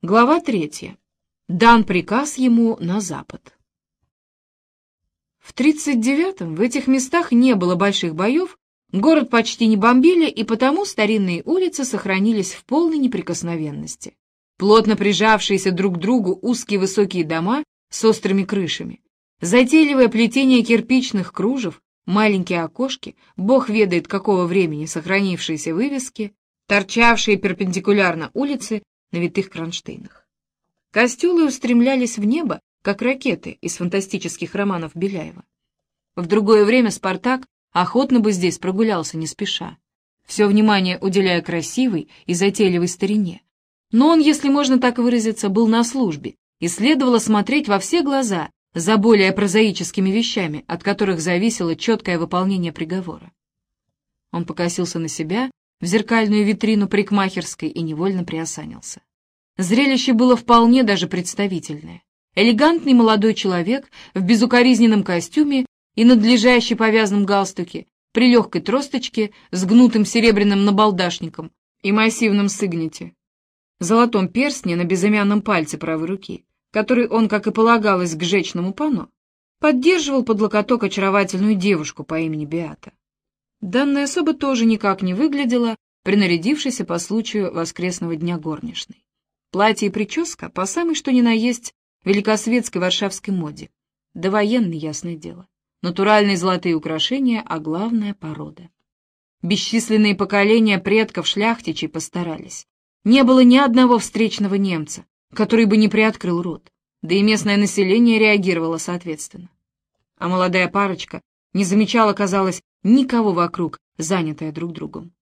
Глава третья. Дан приказ ему на запад. В 39-м в этих местах не было больших боев, город почти не бомбили, и потому старинные улицы сохранились в полной неприкосновенности. Плотно прижавшиеся друг к другу узкие высокие дома с острыми крышами, затейливое плетение кирпичных кружев, маленькие окошки, бог ведает какого времени сохранившиеся вывески, торчавшие перпендикулярно улицы на витых кронштейнах. Костюлы устремлялись в небо, как ракеты из фантастических романов Беляева. В другое время Спартак охотно бы здесь прогулялся не спеша, все внимание уделяя красивой и затейливой старине. Но он, если можно так выразиться, был на службе, и следовало смотреть во все глаза за более прозаическими вещами, от которых зависело четкое выполнение приговора. Он покосился на себя в зеркальную витрину парикмахерской и невольно приосанился. Зрелище было вполне даже представительное. Элегантный молодой человек в безукоризненном костюме и надлежащий повязанном галстуке, при легкой тросточке с гнутым серебряным набалдашником и массивном сыгнете, золотом перстне на безымянном пальце правой руки, который он, как и полагалось к жечному пану, поддерживал под локоток очаровательную девушку по имени Беата. Данная особа тоже никак не выглядела, принарядившейся по случаю воскресного дня горничной. Платье и прическа по самой что ни на есть великосветской варшавской моде. Да военный, ясное дело. Натуральные золотые украшения, а главное — порода. Бесчисленные поколения предков шляхтичей постарались. Не было ни одного встречного немца, который бы не приоткрыл рот, да и местное население реагировало соответственно. А молодая парочка не замечала, казалось, никого вокруг, занятая друг другом.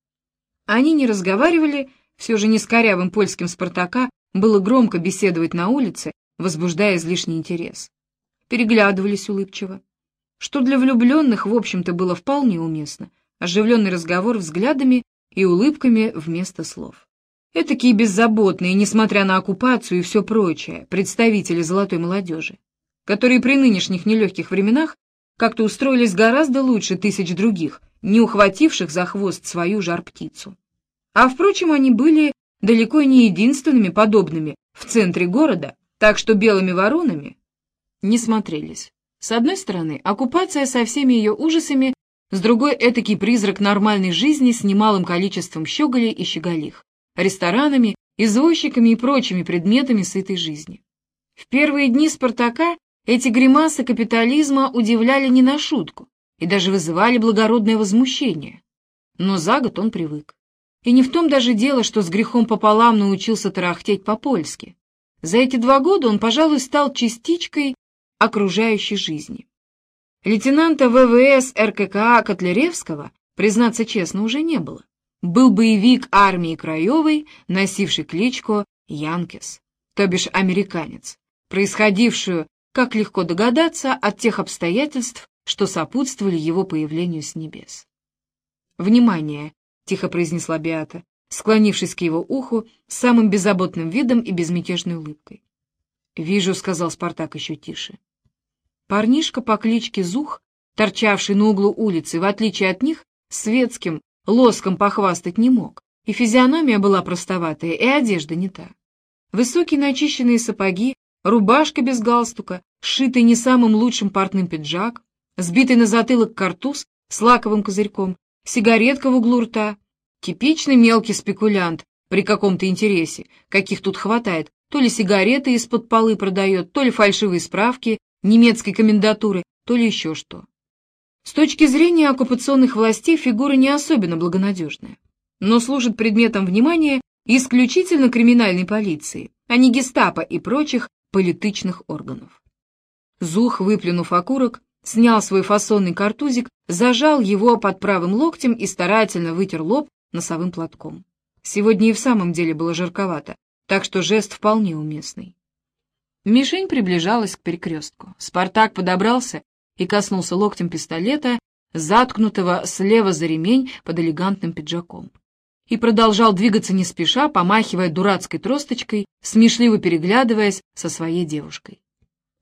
Они не разговаривали, все же не с корявым польским Спартака было громко беседовать на улице, возбуждая излишний интерес. Переглядывались улыбчиво. Что для влюбленных, в общем-то, было вполне уместно. Оживленный разговор взглядами и улыбками вместо слов. Этакие беззаботные, несмотря на оккупацию и все прочее, представители золотой молодежи, которые при нынешних нелегких временах как-то устроились гораздо лучше тысяч других, не ухвативших за хвост свою жар-птицу. А, впрочем, они были далеко не единственными подобными в центре города, так что белыми воронами не смотрелись. С одной стороны, оккупация со всеми ее ужасами, с другой — этакий призрак нормальной жизни с немалым количеством щеголей и щеголих, ресторанами, извозчиками и прочими предметами сытой жизни. В первые дни «Спартака» Эти гримасы капитализма удивляли не на шутку и даже вызывали благородное возмущение. Но за год он привык. И не в том даже дело, что с грехом пополам научился тарахтеть по-польски. За эти два года он, пожалуй, стал частичкой окружающей жизни. Лейтенанта ВВС РККА Котляревского, признаться честно, уже не было. Был боевик армии Краевой, носивший кличку Янкес, то бишь американец, происходившую как легко догадаться от тех обстоятельств, что сопутствовали его появлению с небес. «Внимание!» — тихо произнесла Беата, склонившись к его уху самым беззаботным видом и безмятежной улыбкой. «Вижу», — сказал Спартак еще тише. Парнишка по кличке Зух, торчавший на углу улицы, в отличие от них, светским лоском похвастать не мог, и физиономия была простоватая, и одежда не та. Высокие начищенные сапоги рубашка без галстука, сшитый не самым лучшим портным пиджак, сбитый на затылок картуз с лаковым козырьком, сигаретка в углу рта. Типичный мелкий спекулянт при каком-то интересе, каких тут хватает, то ли сигареты из-под полы продает, то ли фальшивые справки немецкой комендатуры, то ли еще что. С точки зрения оккупационных властей фигура не особенно благонадежная, но служит предметом внимания исключительно криминальной полиции, а не гестапо и прочих политичных органов. Зух, выплюнув окурок, снял свой фасонный картузик, зажал его под правым локтем и старательно вытер лоб носовым платком. Сегодня и в самом деле было жарковато, так что жест вполне уместный. Мишень приближалась к перекрестку. Спартак подобрался и коснулся локтем пистолета, заткнутого слева за ремень под элегантным пиджаком и продолжал двигаться не спеша, помахивая дурацкой тросточкой, смешливо переглядываясь со своей девушкой.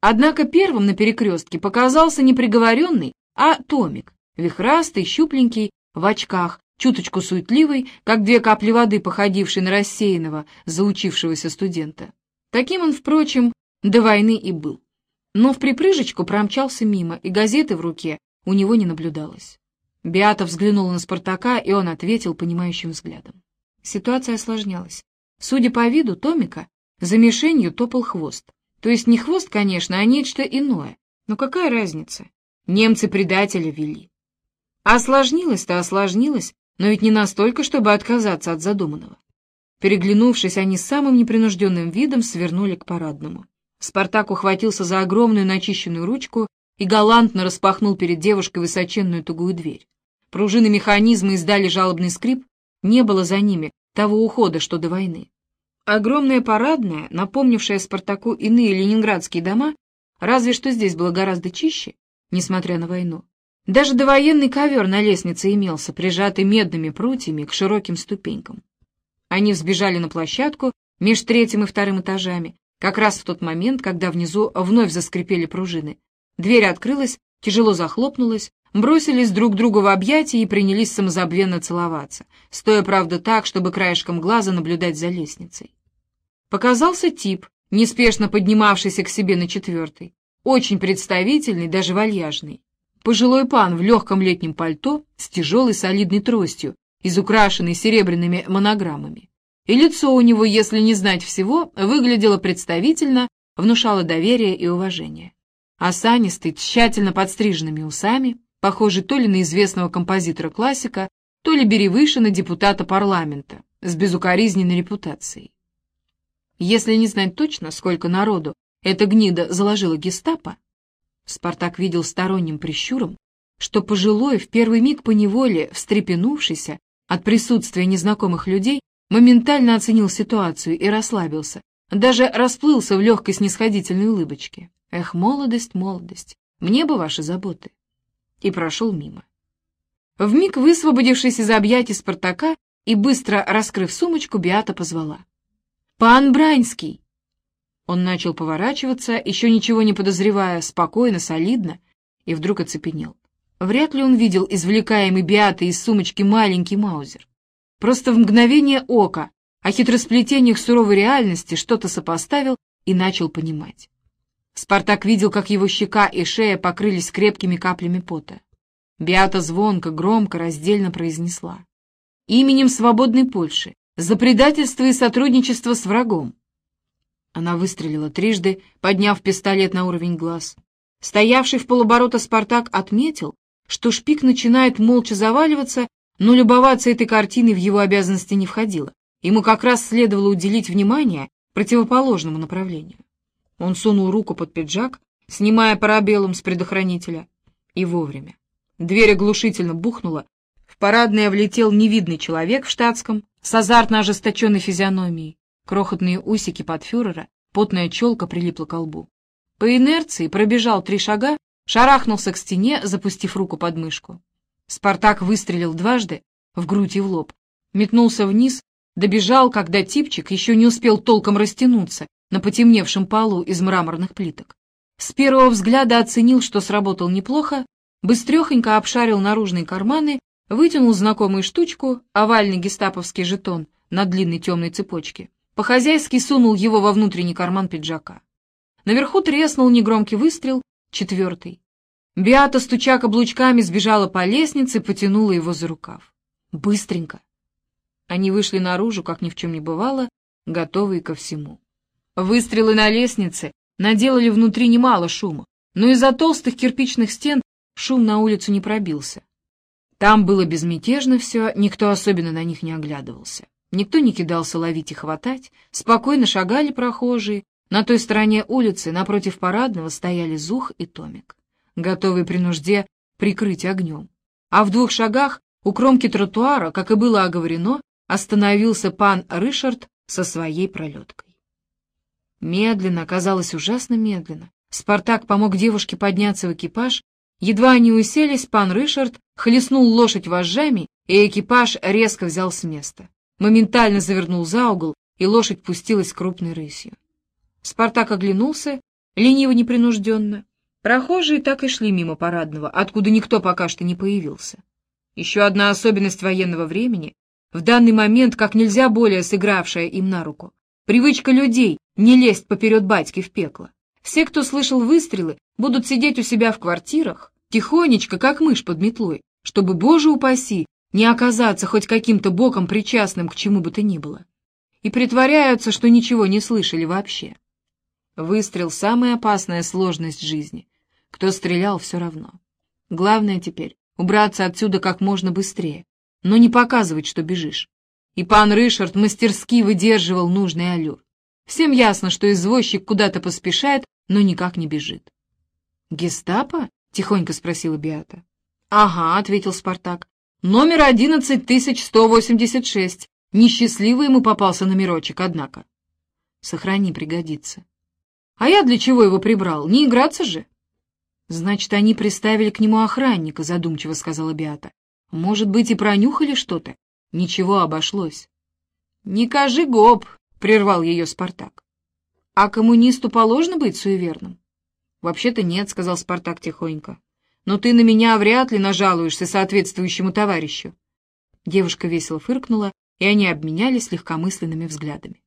Однако первым на перекрестке показался не приговоренный, а Томик, вихрастый, щупленький, в очках, чуточку суетливый, как две капли воды, походивший на рассеянного, заучившегося студента. Таким он, впрочем, до войны и был. Но в припрыжечку промчался мимо, и газеты в руке у него не наблюдалось. Биата взглянула на Спартака, и он ответил понимающим взглядом. Ситуация осложнялась. Судя по виду Томика, за мишенью топал хвост. То есть не хвост, конечно, а нечто иное. Но какая разница? Немцы предателя вели. Осложнилось-то осложнилось, но ведь не настолько, чтобы отказаться от задуманного. Переглянувшись, они самым непринужденным видом свернули к парадному. Спартак ухватился за огромную начищенную ручку и галантно распахнул перед девушкой высоченную тугую дверь. Пружины механизма издали жалобный скрип, не было за ними того ухода, что до войны. Огромная парадная, напомнившая Спартаку иные ленинградские дома, разве что здесь было гораздо чище, несмотря на войну. Даже довоенный ковер на лестнице имелся, прижатый медными прутьями к широким ступенькам. Они взбежали на площадку меж третьим и вторым этажами, как раз в тот момент, когда внизу вновь заскрипели пружины. Дверь открылась, тяжело захлопнулась, бросились друг другу в объятия и принялись самозабвенно целоваться, стоя, правда, так, чтобы краешком глаза наблюдать за лестницей. Показался тип, неспешно поднимавшийся к себе на четвертый, очень представительный, даже вальяжный. Пожилой пан в легком летнем пальто с тяжелой солидной тростью, изукрашенной серебряными монограммами. И лицо у него, если не знать всего, выглядело представительно, внушало доверие и уважение. Осанистый, тщательно подстриженными усами, похожий то ли на известного композитора-классика, то ли Беревышина депутата парламента с безукоризненной репутацией. Если не знать точно, сколько народу эта гнида заложила гестапо, Спартак видел сторонним прищуром, что пожилой, в первый миг поневоле встрепенувшийся от присутствия незнакомых людей, моментально оценил ситуацию и расслабился, даже расплылся в легкой снисходительной улыбочке. «Эх, молодость, молодость, мне бы ваши заботы!» и прошел мимо. Вмиг высвободившись из объятий Спартака и быстро раскрыв сумочку, Биата позвала. «Пан Браньский!» Он начал поворачиваться, еще ничего не подозревая, спокойно, солидно, и вдруг оцепенел. Вряд ли он видел извлекаемый Биатой из сумочки маленький маузер. Просто в мгновение ока о хитросплетениях суровой реальности что-то сопоставил и начал понимать. Спартак видел, как его щека и шея покрылись крепкими каплями пота. Биата звонко, громко, раздельно произнесла. «Именем свободной Польши, за предательство и сотрудничество с врагом». Она выстрелила трижды, подняв пистолет на уровень глаз. Стоявший в полоборота Спартак отметил, что шпик начинает молча заваливаться, но любоваться этой картиной в его обязанности не входило. Ему как раз следовало уделить внимание противоположному направлению. Он сунул руку под пиджак, снимая парабеллум с предохранителя. И вовремя. Дверь оглушительно бухнула. Парадное влетел невидный человек в штатском с азартно ожесточенной физиономией. Крохотные усики под фюрера, потная челка прилипла к лбу. По инерции пробежал три шага, шарахнулся к стене, запустив руку под мышку. Спартак выстрелил дважды, в грудь и в лоб, метнулся вниз, добежал, когда типчик еще не успел толком растянуться, на потемневшем полу из мраморных плиток. С первого взгляда оценил, что сработал неплохо, быстрехонько обшарил наружные карманы, вытянул знакомую штучку, овальный гестаповский жетон на длинной темной цепочке, по-хозяйски сунул его во внутренний карман пиджака. Наверху треснул негромкий выстрел, четвертый. Биата, стуча каблучками, сбежала по лестнице, потянула его за рукав. Быстренько. Они вышли наружу, как ни в чем не бывало, готовые ко всему. Выстрелы на лестнице наделали внутри немало шума, но из-за толстых кирпичных стен шум на улицу не пробился. Там было безмятежно все, никто особенно на них не оглядывался. Никто не кидался ловить и хватать, спокойно шагали прохожие. На той стороне улицы, напротив парадного, стояли Зух и Томик, готовые при нужде прикрыть огнем. А в двух шагах у кромки тротуара, как и было оговорено, остановился пан Ришард со своей пролеткой. Медленно, казалось ужасно медленно. Спартак помог девушке подняться в экипаж. Едва они уселись, пан Ришард хлестнул лошадь вожжами, и экипаж резко взял с места. Моментально завернул за угол, и лошадь пустилась крупной рысью. Спартак оглянулся, лениво-непринужденно. Прохожие так и шли мимо парадного, откуда никто пока что не появился. Еще одна особенность военного времени, в данный момент как нельзя более сыгравшая им на руку. Привычка людей не лезть поперед батьки в пекло. Все, кто слышал выстрелы, будут сидеть у себя в квартирах, тихонечко, как мышь под метлой, чтобы, боже упаси, не оказаться хоть каким-то боком причастным к чему бы то ни было. И притворяются, что ничего не слышали вообще. Выстрел — самая опасная сложность жизни. Кто стрелял, все равно. Главное теперь — убраться отсюда как можно быстрее, но не показывать, что бежишь. И пан Ришард мастерски выдерживал нужный аллюр. Всем ясно, что извозчик куда-то поспешает, но никак не бежит. «Гестапо?» — тихонько спросила Биата. «Ага», — ответил Спартак. «Номер одиннадцать тысяч сто восемьдесят шесть. Несчастливый ему попался номерочек, однако». «Сохрани, пригодится». «А я для чего его прибрал? Не играться же?» «Значит, они приставили к нему охранника», — задумчиво сказала Биата. «Может быть, и пронюхали что-то? Ничего, обошлось». «Не кажи гоп», — прервал ее Спартак. «А коммунисту положено быть суеверным?» «Вообще-то нет», — сказал Спартак тихонько. «Но ты на меня вряд ли нажалуешься соответствующему товарищу». Девушка весело фыркнула, и они обменялись легкомысленными взглядами.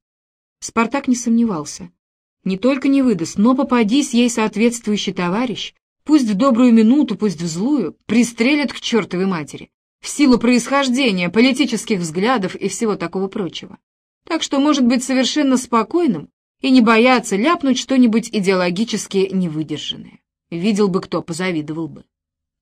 Спартак не сомневался. Не только не выдаст, но попадись ей соответствующий товарищ, пусть в добрую минуту, пусть в злую, пристрелят к чертовой матери, в силу происхождения, политических взглядов и всего такого прочего. Так что может быть совершенно спокойным, и не бояться ляпнуть что-нибудь идеологически невыдержанное. Видел бы кто, позавидовал бы.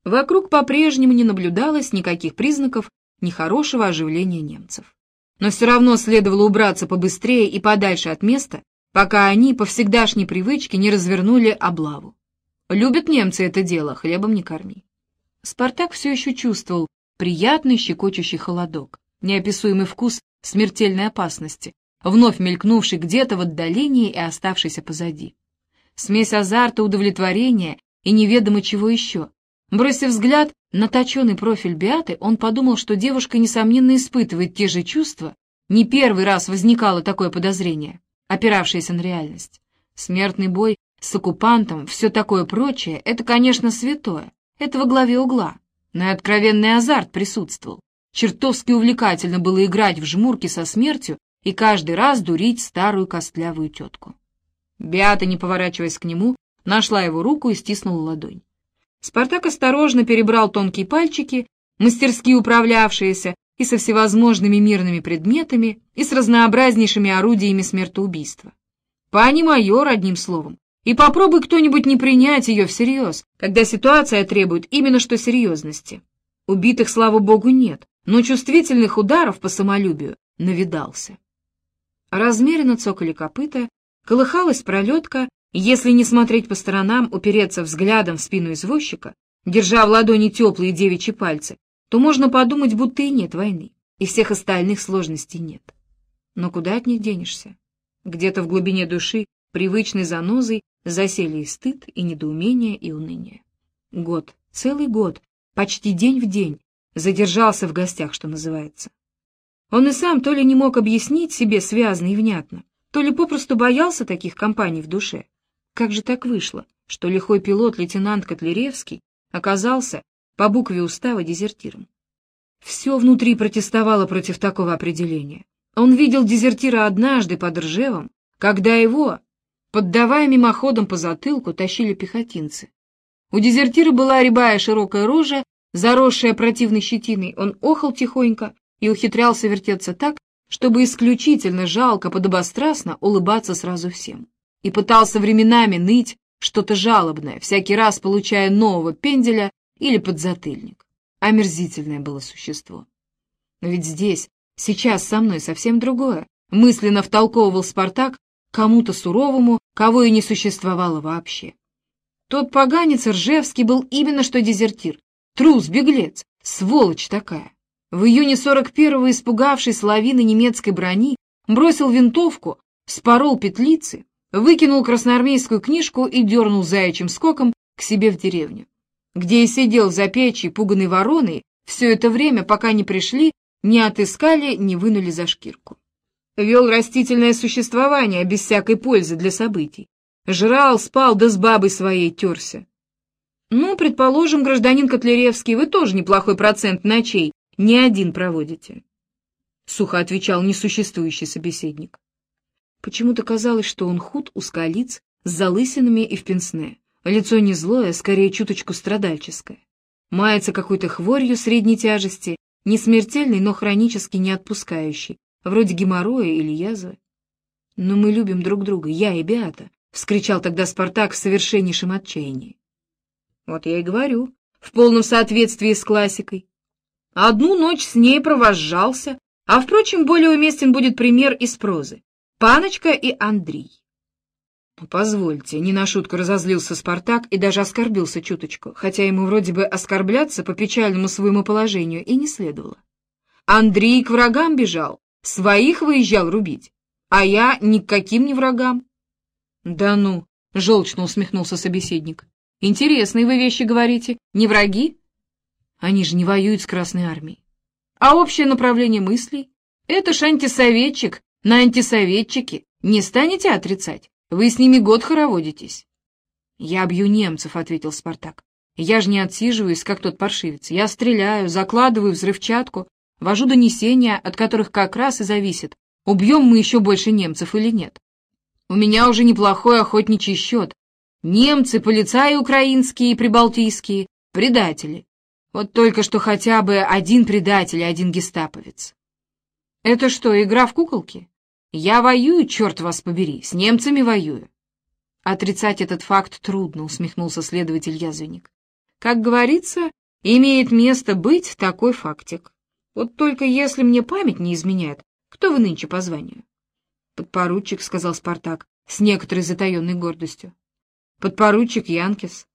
Вокруг по-прежнему не наблюдалось никаких признаков нехорошего оживления немцев. Но все равно следовало убраться побыстрее и подальше от места, пока они по всегдашней привычке не развернули облаву. Любят немцы это дело, хлебом не корми. Спартак все еще чувствовал приятный щекочущий холодок, неописуемый вкус смертельной опасности, вновь мелькнувший где-то в отдалении и оставшийся позади. Смесь азарта, удовлетворения и неведомо чего еще. Бросив взгляд на точеный профиль Биаты, он подумал, что девушка, несомненно, испытывает те же чувства. Не первый раз возникало такое подозрение, опиравшееся на реальность. Смертный бой с оккупантом, все такое прочее, это, конечно, святое, это во главе угла. Но и откровенный азарт присутствовал. Чертовски увлекательно было играть в жмурки со смертью и каждый раз дурить старую костлявую тетку. Беата, не поворачиваясь к нему, нашла его руку и стиснула ладонь. Спартак осторожно перебрал тонкие пальчики, мастерски управлявшиеся и со всевозможными мирными предметами, и с разнообразнейшими орудиями смертоубийства. Пани майор, одним словом. И попробуй кто-нибудь не принять ее всерьез, когда ситуация требует именно что серьезности. Убитых, слава богу, нет, но чувствительных ударов по самолюбию навидался. Размеренно цокали копыта, колыхалась пролетка, если не смотреть по сторонам, упереться взглядом в спину извозчика, держа в ладони теплые девичьи пальцы, то можно подумать, будто и нет войны, и всех остальных сложностей нет. Но куда от них денешься? Где-то в глубине души, привычной занозой, засели и стыд, и недоумение, и уныние. Год, целый год, почти день в день, задержался в гостях, что называется. Он и сам то ли не мог объяснить себе связно и внятно, то ли попросту боялся таких компаний в душе. Как же так вышло, что лихой пилот лейтенант Котляревский оказался по букве устава дезертиром? Все внутри протестовало против такого определения. Он видел дезертира однажды под Ржевом, когда его, поддавая мимоходом по затылку, тащили пехотинцы. У дезертира была рябая широкая рожа, заросшая противной щетиной, он охал тихонько, и ухитрялся вертеться так, чтобы исключительно жалко, подобострастно улыбаться сразу всем. И пытался временами ныть что-то жалобное, всякий раз получая нового пенделя или подзатыльник. Омерзительное было существо. Но ведь здесь, сейчас со мной совсем другое. Мысленно втолковывал Спартак кому-то суровому, кого и не существовало вообще. Тот поганец Ржевский был именно что дезертир, трус, беглец, сволочь такая. В июне 41-го, испугавшись лавины немецкой брони, бросил винтовку, спорол петлицы, выкинул красноармейскую книжку и дернул заячьим скоком к себе в деревню, где и сидел за печью пуганой вороной все это время, пока не пришли, не отыскали, не вынули за шкирку. Вел растительное существование без всякой пользы для событий. Жрал, спал, да с бабой своей терся. Ну, предположим, гражданин Котляревский, вы тоже неплохой процент ночей не один проводите, — сухо отвечал несуществующий собеседник. Почему-то казалось, что он худ, узколиц, с залысинами и в пенсне. Лицо не злое, скорее чуточку страдальческое. Мается какой-то хворью средней тяжести, не смертельной, но хронически не отпускающей, вроде геморроя или язвы. «Но мы любим друг друга, я и Беата», — вскричал тогда Спартак в совершеннейшем отчаянии. «Вот я и говорю, в полном соответствии с классикой. Одну ночь с ней провожжался, а, впрочем, более уместен будет пример из прозы. Паночка и Андрей. Ну, позвольте, не на шутку разозлился Спартак и даже оскорбился чуточку, хотя ему вроде бы оскорбляться по печальному своему положению и не следовало. Андрей к врагам бежал, своих выезжал рубить, а я ни к каким не врагам. Да ну, желчно усмехнулся собеседник. Интересные вы вещи говорите, не враги? Они же не воюют с Красной Армией. А общее направление мыслей? Это ж антисоветчик на антисоветчике. Не станете отрицать? Вы с ними год хороводитесь. «Я бью немцев», — ответил Спартак. «Я же не отсиживаюсь, как тот паршивец. Я стреляю, закладываю взрывчатку, вожу донесения, от которых как раз и зависит, убьем мы еще больше немцев или нет. У меня уже неплохой охотничий счет. Немцы, полицаи украинские и прибалтийские, предатели. Вот только что хотя бы один предатель и один гестаповец. Это что, игра в куколки? Я воюю, черт вас побери, с немцами воюю. Отрицать этот факт трудно, усмехнулся следователь Язвенник. Как говорится, имеет место быть такой фактик. Вот только если мне память не изменяет, кто вы нынче по званию? Подпоручик, сказал Спартак, с некоторой затаенной гордостью. Подпоручик Янкис.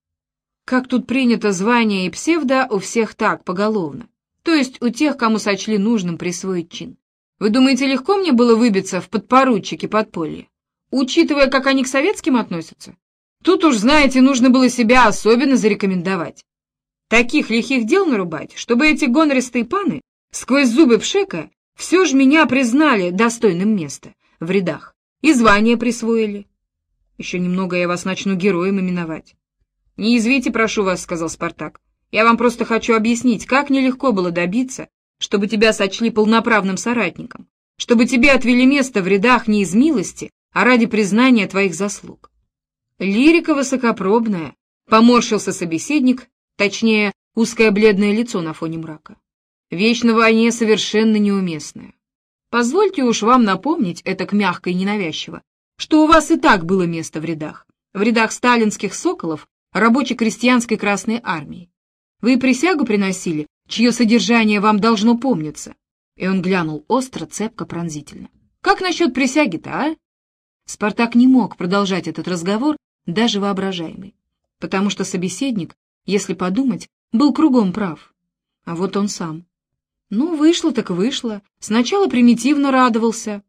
Как тут принято звание и псевдо у всех так, поголовно. То есть у тех, кому сочли нужным присвоить чин. Вы думаете, легко мне было выбиться в подпоручике подполье? Учитывая, как они к советским относятся? Тут уж, знаете, нужно было себя особенно зарекомендовать. Таких лихих дел нарубать, чтобы эти гонористые паны сквозь зубы пшека все же меня признали достойным места в рядах и звание присвоили. Еще немного я вас начну героем именовать. — Не извите, прошу вас, — сказал Спартак. — Я вам просто хочу объяснить, как нелегко было добиться, чтобы тебя сочли полноправным соратником, чтобы тебе отвели место в рядах не из милости, а ради признания твоих заслуг. Лирика высокопробная, поморщился собеседник, точнее, узкое бледное лицо на фоне мрака. Вещь на войне совершенно неуместная. Позвольте уж вам напомнить, это к мягко и ненавязчиво, что у вас и так было место в рядах, в рядах сталинских соколов рабоче-крестьянской Красной Армии. Вы присягу приносили чье содержание вам должно помниться. И он глянул остро, цепко, пронзительно. Как насчет присяги-то, а? Спартак не мог продолжать этот разговор, даже воображаемый, потому что собеседник, если подумать, был кругом прав. А вот он сам. Ну, вышло так вышло. Сначала примитивно радовался,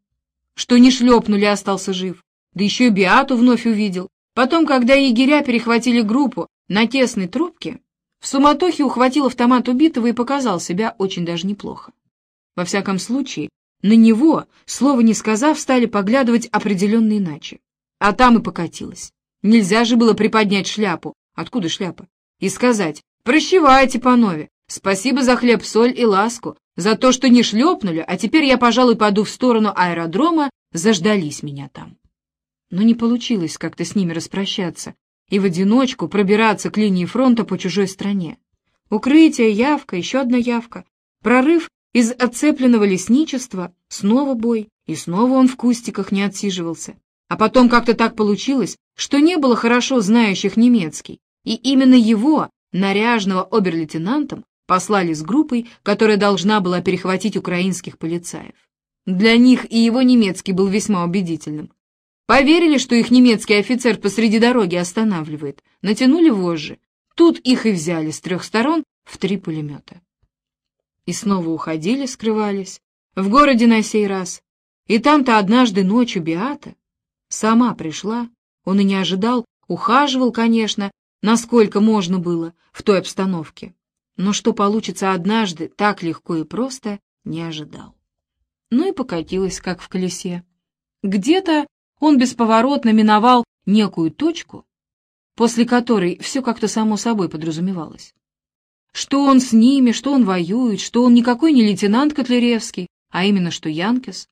что не шлепнули, остался жив. Да еще и Биату вновь увидел. Потом, когда егеря перехватили группу на тесной трубке, в суматохе ухватил автомат убитого и показал себя очень даже неплохо. Во всяком случае, на него, слова не сказав, стали поглядывать определенно иначе. А там и покатилось. Нельзя же было приподнять шляпу. Откуда шляпа? И сказать «Прощевайте, панове, спасибо за хлеб, соль и ласку, за то, что не шлепнули, а теперь я, пожалуй, пойду в сторону аэродрома, заждались меня там». Но не получилось как-то с ними распрощаться, и в одиночку пробираться к линии фронта по чужой стране. Укрытие, явка, еще одна явка, прорыв из отцепленного лесничества, снова бой, и снова он в кустиках не отсиживался. А потом как-то так получилось, что не было хорошо знающих немецкий, и именно его, наряженного обер-лейтенантом, послали с группой, которая должна была перехватить украинских полицаев. Для них и его немецкий был весьма убедительным. Поверили, что их немецкий офицер посреди дороги останавливает, натянули вожжи. Тут их и взяли с трех сторон в три пулемета. И снова уходили, скрывались. В городе на сей раз. И там-то однажды ночью Биата сама пришла. Он и не ожидал, ухаживал, конечно, насколько можно было в той обстановке. Но что получится однажды так легко и просто, не ожидал. Ну и покатилась, как в колесе. Где-то он бесповоротно миновал некую точку, после которой все как-то само собой подразумевалось. Что он с ними, что он воюет, что он никакой не лейтенант Котляревский, а именно что Янкес.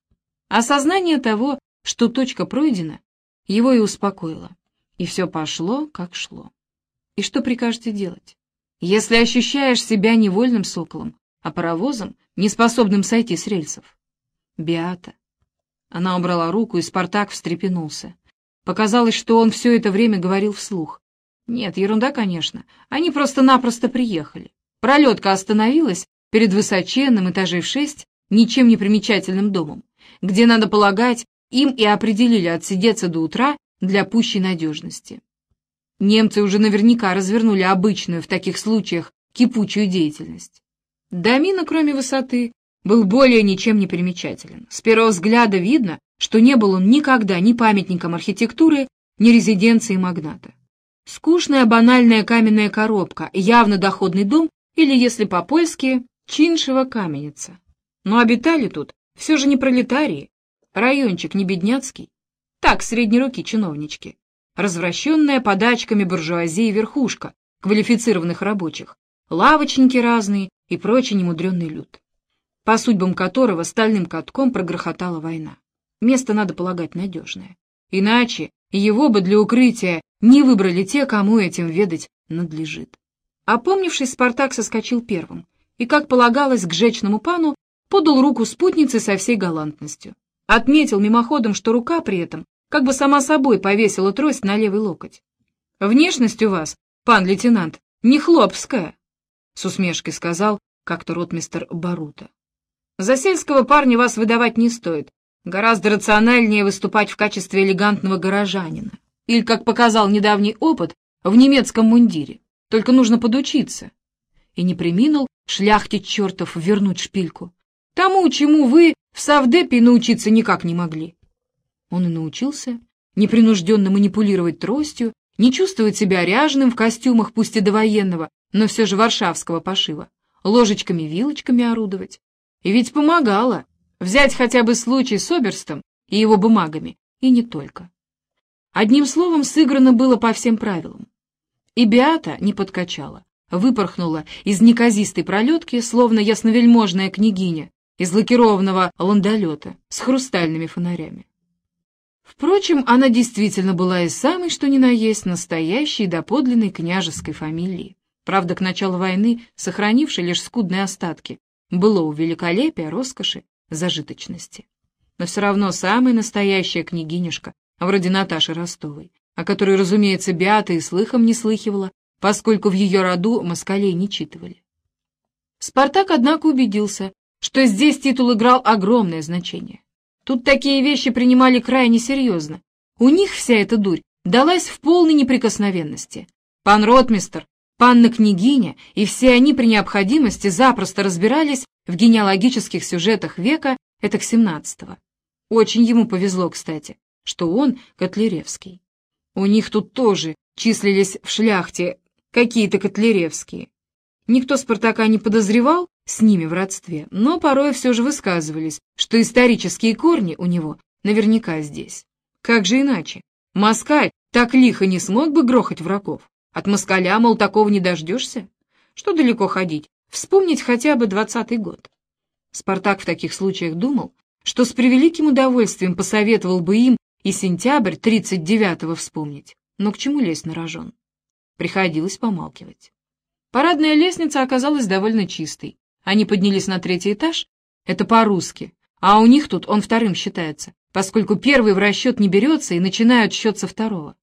Осознание того что точка пройдена, его и успокоило. И все пошло, как шло. И что прикажете делать? Если ощущаешь себя невольным соколом, а паровозом, неспособным сойти с рельсов? Биата. Она убрала руку, и Спартак встрепенулся. Показалось, что он все это время говорил вслух. Нет, ерунда, конечно. Они просто-напросто приехали. Пролетка остановилась перед высоченным этажей в шесть, ничем не примечательным домом, где, надо полагать, им и определили отсидеться до утра для пущей надежности. Немцы уже наверняка развернули обычную в таких случаях кипучую деятельность. Домина, кроме высоты, был более ничем не примечателен. С первого взгляда видно, что не был он никогда ни памятником архитектуры, ни резиденцией магната. Скучная банальная каменная коробка, явно доходный дом, или, если по-польски, чиншева каменница. Но обитали тут все же не пролетарии, райончик не бедняцкий, так, средней руки чиновнички, развращенная подачками буржуазии верхушка, квалифицированных рабочих, лавочники разные и прочий немудренный люд по судьбам которого стальным катком прогрохотала война. Место, надо полагать, надежное. Иначе его бы для укрытия не выбрали те, кому этим ведать надлежит. Опомнившись, Спартак соскочил первым и, как полагалось, к жечному пану подал руку спутнице со всей галантностью. Отметил мимоходом, что рука при этом как бы сама собой повесила трость на левый локоть. «Внешность у вас, пан лейтенант, не хлопская», — с усмешкой сказал как-то ротмистер Барута. За сельского парня вас выдавать не стоит. Гораздо рациональнее выступать в качестве элегантного горожанина. Или, как показал недавний опыт, в немецком мундире. Только нужно подучиться. И не приминул шляхтить чертов вернуть шпильку. Тому, чему вы в Савдепе научиться никак не могли. Он и научился непринужденно манипулировать тростью, не чувствовать себя ряженым в костюмах, пусть и довоенного, но все же варшавского пошива, ложечками-вилочками орудовать, и ведь помогала. Взять хотя бы случай с Оберстом и его бумагами, и не только. Одним словом, сыграно было по всем правилам. И Биата не подкачала, выпорхнула из неказистой пролетки, словно ясновельможная княгиня, из лакированного ландолета с хрустальными фонарями. Впрочем, она действительно была из самой, что ни на есть, настоящей доподлинной княжеской фамилии. Правда, к началу войны сохранившей лишь скудные остатки, было у великолепия, роскоши, зажиточности. Но все равно самая настоящая княгинюшка, вроде Наташи Ростовой, о которой, разумеется, Биата и слыхом не слыхивала, поскольку в ее роду москалей не читывали. Спартак, однако, убедился, что здесь титул играл огромное значение. Тут такие вещи принимали крайне серьезно. У них вся эта дурь далась в полной неприкосновенности. Пан ротмистер Панна-княгиня и все они при необходимости запросто разбирались в генеалогических сюжетах века, это к семнадцатого. Очень ему повезло, кстати, что он Котляревский. У них тут тоже числились в шляхте какие-то Котляревские. Никто Спартака не подозревал с ними в родстве, но порой все же высказывались, что исторические корни у него наверняка здесь. Как же иначе? Москаль так лихо не смог бы грохать врагов. От москаля, мол, такого не дождешься? Что далеко ходить? Вспомнить хотя бы двадцатый год. Спартак в таких случаях думал, что с превеликим удовольствием посоветовал бы им и сентябрь тридцать девятого вспомнить. Но к чему лезть на рожон? Приходилось помалкивать. Парадная лестница оказалась довольно чистой. Они поднялись на третий этаж, это по-русски, а у них тут он вторым считается, поскольку первый в расчет не берется и начинают счет со второго.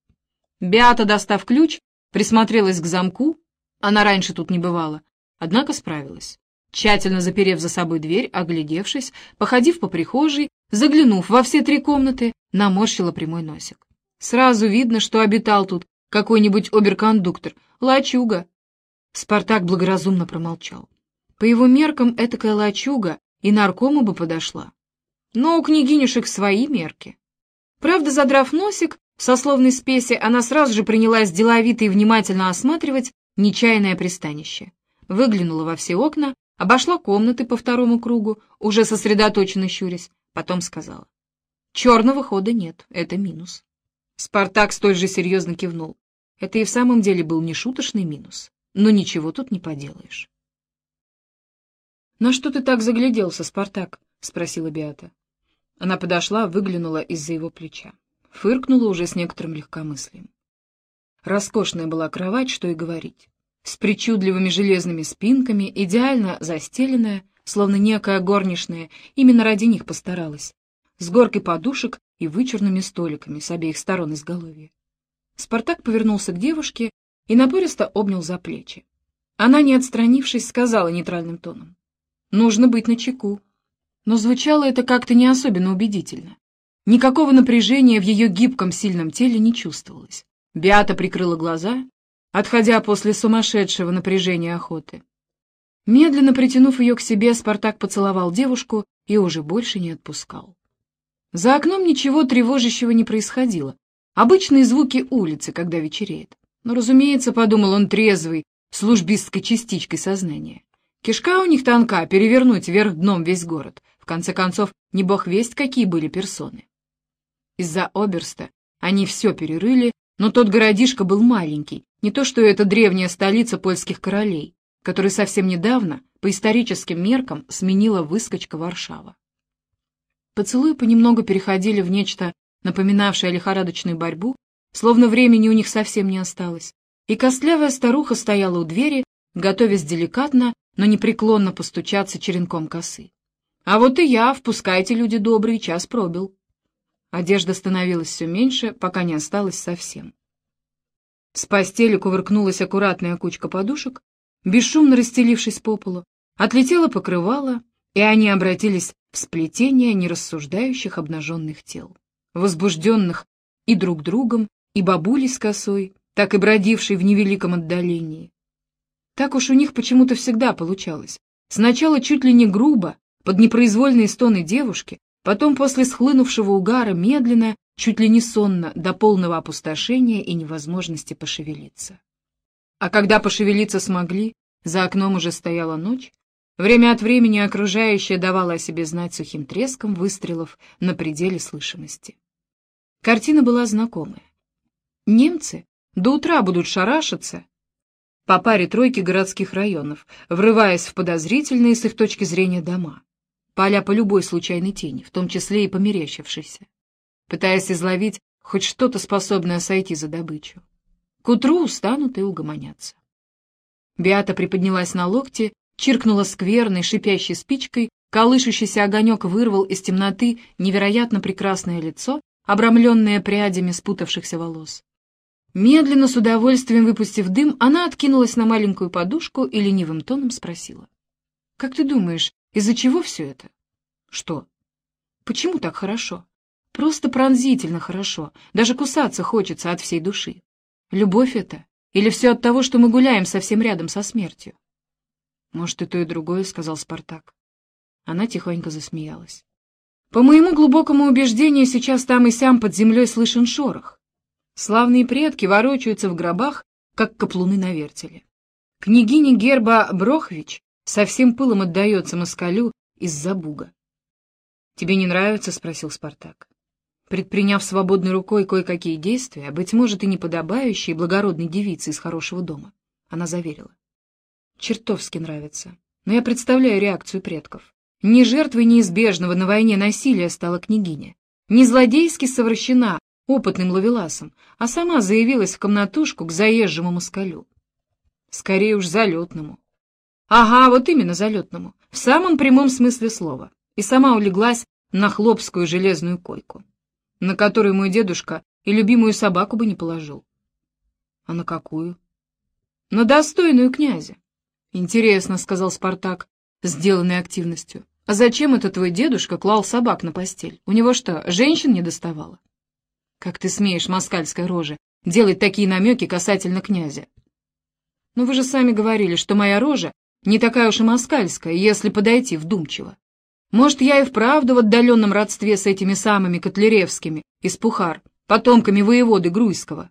Беата, достав ключ, Присмотрелась к замку, она раньше тут не бывала, однако справилась. Тщательно заперев за собой дверь, оглядевшись, походив по прихожей, заглянув во все три комнаты, наморщила прямой носик. Сразу видно, что обитал тут какой-нибудь оберкондуктор, лачуга. Спартак благоразумно промолчал. По его меркам этакая лачуга и наркому бы подошла. Но у княгинюшек свои мерки. Правда, задрав носик, в сословной спесе она сразу же принялась деловито и внимательно осматривать нечаянное пристанище. Выглянула во все окна, обошла комнаты по второму кругу, уже сосредоточенно щурясь, потом сказала. «Черного хода нет, это минус». Спартак столь же серьезно кивнул. Это и в самом деле был нешуточный минус, но ничего тут не поделаешь. «На что ты так загляделся, Спартак?» — спросила Беата. Она подошла, выглянула из-за его плеча. Фыркнула уже с некоторым легкомыслием. Роскошная была кровать, что и говорить. С причудливыми железными спинками, идеально застеленная, словно некая горничная, именно ради них постаралась, с горкой подушек и вычурными столиками с обеих сторон изголовья. Спартак повернулся к девушке и напористо обнял за плечи. Она, не отстранившись, сказала нейтральным тоном. «Нужно быть начеку». Но звучало это как-то не особенно убедительно. Никакого напряжения в ее гибком сильном теле не чувствовалось. Биата прикрыла глаза, отходя после сумасшедшего напряжения охоты. Медленно притянув ее к себе, Спартак поцеловал девушку и уже больше не отпускал. За окном ничего тревожащего не происходило. Обычные звуки улицы, когда вечереет. Но, разумеется, подумал он трезвый, службистской частичкой сознания. Кишка у них тонка, перевернуть вверх дном весь город. В конце концов, не бог весть, какие были персоны. Из-за Оберста они все перерыли, но тот городишко был маленький, не то что эта древняя столица польских королей, который совсем недавно, по историческим меркам, сменила выскочка Варшава. Поцелуи понемногу переходили в нечто, напоминавшее лихорадочную борьбу, словно времени у них совсем не осталось, и костлявая старуха стояла у двери, готовясь деликатно, но непреклонно постучаться черенком косы. А вот и я, впускайте, люди добрые, час пробил. Одежда становилась все меньше, пока не осталось совсем. С постели кувыркнулась аккуратная кучка подушек, бесшумно расстелившись по полу, отлетела покрывало, и они обратились в сплетение нерассуждающих обнаженных тел, возбужденных и друг другом, и бабулей с косой, так и бродившей в невеликом отдалении. Так уж у них почему-то всегда получалось. Сначала чуть ли не грубо, под непроизвольные стоны девушки, потом после схлынувшего угара медленно, чуть ли не сонно, до полного опустошения и невозможности пошевелиться. А когда пошевелиться смогли, за окном уже стояла ночь, Время от времени окружающее давало о себе знать сухим треском выстрелов на пределе слышимости. Картина была знакомая. Немцы до утра будут шарашиться по паре тройки городских районов, врываясь в подозрительные с их точки зрения дома, поля по любой случайной тени, в том числе и померещившейся, пытаясь изловить хоть что-то способное сойти за добычу. К утру устанут и угомонятся. Биата приподнялась на локте чиркнула скверной, шипящей спичкой, колышущийся огонек вырвал из темноты невероятно прекрасное лицо, обрамленное прядями спутавшихся волос. Медленно, с удовольствием выпустив дым, она откинулась на маленькую подушку и ленивым тоном спросила. — Как ты думаешь, из-за чего все это? — Что? — Почему так хорошо? Просто пронзительно хорошо, даже кусаться хочется от всей души. Любовь это? Или все от того, что мы гуляем совсем рядом со смертью? «Может, и то, и другое», — сказал Спартак. Она тихонько засмеялась. «По моему глубокому убеждению, сейчас там и сям под землей слышен шорох. Славные предки ворочаются в гробах, как каплуны на вертеле. Княгиня Герба Брохвич со всем пылом отдается москалю из-за буга. «Тебе не нравится?» — спросил Спартак. Предприняв свободной рукой кое-какие действия, быть может, и неподобающие благородной девице из хорошего дома, она заверила чертовски нравится. Но я представляю реакцию предков. Не жертвой неизбежного на войне насилия стала княгиня, не злодейски совращена опытным ловеласом, а сама заявилась в комнатушку к заезжему москалю. Скорее уж залетному. Ага, вот именно залетному, в самом прямом смысле слова. И сама улеглась на хлопскую железную койку, на которую мой дедушка и любимую собаку бы не положил. А на какую? На достойную князя. «Интересно», — сказал Спартак, сделанный активностью. «А зачем это твой дедушка клал собак на постель? У него что, женщин не доставало?» «Как ты смеешь, москальская рожа, делать такие намеки касательно князя?» «Но вы же сами говорили, что моя рожа не такая уж и москальская, если подойти вдумчиво. Может, я и вправду в отдаленном родстве с этими самыми Котляревскими из Пухар, потомками воеводы Груйского?»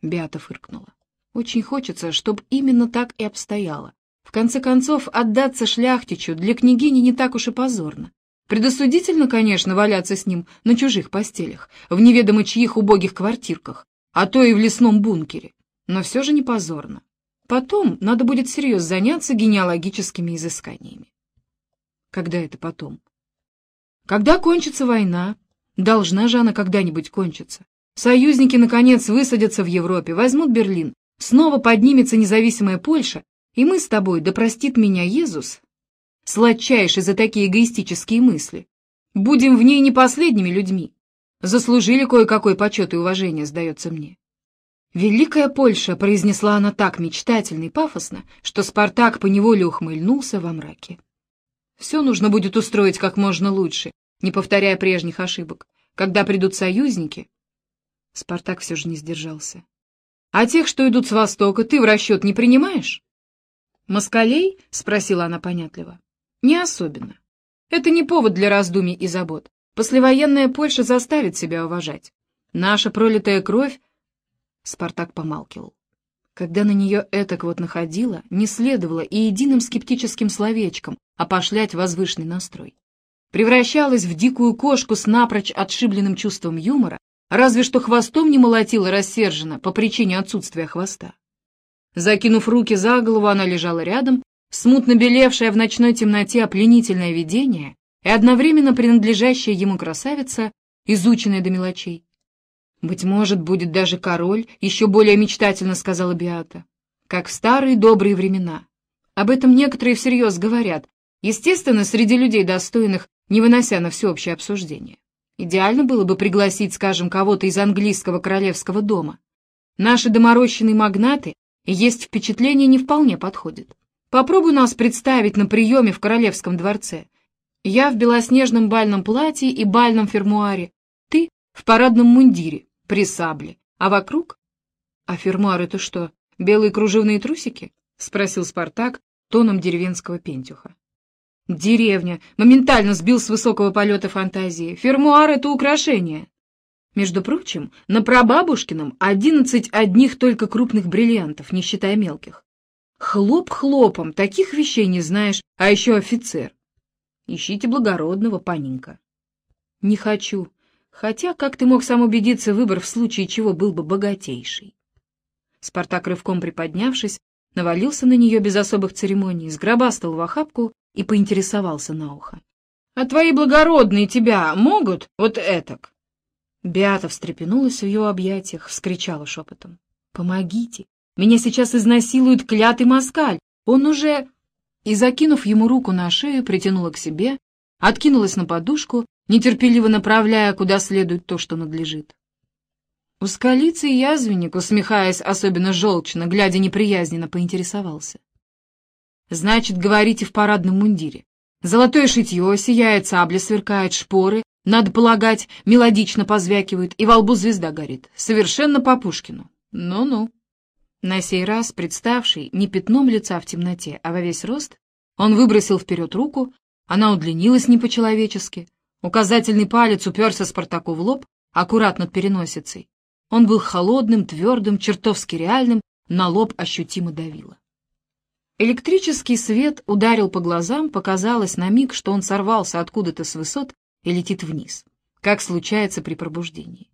Беата фыркнула. «Очень хочется, чтобы именно так и обстояло. В конце концов, отдаться шляхтичу для княгини не так уж и позорно. Предосудительно, конечно, валяться с ним на чужих постелях, в неведомо чьих убогих квартирках, а то и в лесном бункере. Но все же не позорно. Потом надо будет всерьез заняться генеалогическими изысканиями. Когда это потом? Когда кончится война? Должна же она когда-нибудь кончиться. Союзники, наконец, высадятся в Европе, возьмут Берлин, снова поднимется независимая Польша, и мы с тобой, да простит меня Иисус, сладчайший за такие эгоистические мысли, будем в ней не последними людьми. Заслужили кое-какой почет и уважение, сдается мне. «Великая Польша!» — произнесла она так мечтательно и пафосно, что Спартак поневоле ухмыльнулся во мраке. «Все нужно будет устроить как можно лучше, не повторяя прежних ошибок. Когда придут союзники...» Спартак все же не сдержался. «А тех, что идут с востока, ты в расчет не принимаешь?» «Москалей?» — спросила она понятливо. «Не особенно. Это не повод для раздумий и забот. Послевоенная Польша заставит себя уважать. Наша пролитая кровь Спартак помалкивал. Когда на нее этак вот находило, не следовало и единым скептическим словечком опошлять возвышенный настрой. Превращалась в дикую кошку с напрочь отшибленным чувством юмора, разве что хвостом не молотила рассерженно по причине отсутствия хвоста. Закинув руки за голову, она лежала рядом, смутно белевшая в ночной темноте опленительное видение и одновременно принадлежащая ему красавица, изученная до мелочей. «Быть может, будет даже король», — еще более мечтательно сказала Биата. «Как в старые добрые времена. Об этом некоторые всерьез говорят, естественно, среди людей достойных, не вынося на всеобщее обсуждение. Идеально было бы пригласить, скажем, кого-то из английского королевского дома. Наши доморощенные магнаты есть впечатление не вполне подходит. Попробуй нас представить на приеме в королевском дворце. Я в белоснежном бальном платье и бальном фермуаре, ты в парадном мундире, при сабле, а вокруг... — А фермуар — это что, белые кружевные трусики? — спросил Спартак тоном деревенского пентюха. Деревня. Моментально сбил с высокого полета фантазии. Фермуар — это украшение. Между прочим, на прабабушкином одиннадцать одних только крупных бриллиантов, не считая мелких. Хлоп хлопом, таких вещей не знаешь, а еще офицер. Ищите благородного, паненька. Не хочу, Хотя, как ты мог сам убедиться, выбор в случае чего был бы богатейший. Спартак, рывком приподнявшись, навалился на нее без особых церемоний, сгробастал в охапку и поинтересовался на ухо. — А твои благородные тебя могут вот этак? Беата встрепенулась в ее объятиях, вскричала шепотом. — Помогите! Меня сейчас изнасилует клятый москаль! Он уже... И, закинув ему руку на шею, притянула к себе, откинулась на подушку нетерпеливо направляя куда следует то, что надлежит. У скалицы язвенник, усмехаясь особенно желчно, глядя неприязненно, поинтересовался. «Значит, говорите в парадном мундире. Золотое шитье сияет, сабля сверкает, шпоры, надо полагать, мелодично позвякивают, и во лбу звезда горит. Совершенно по Пушкину. Ну-ну». На сей раз, представший не пятном лица в темноте, а во весь рост, он выбросил вперед руку, она удлинилась не по-человечески, Указательный палец уперся Спартаку в лоб, аккурат над переносицей. Он был холодным, твердым, чертовски реальным, на лоб ощутимо давило. Электрический свет ударил по глазам, показалось на миг, что он сорвался откуда-то с высот и летит вниз, как случается при пробуждении.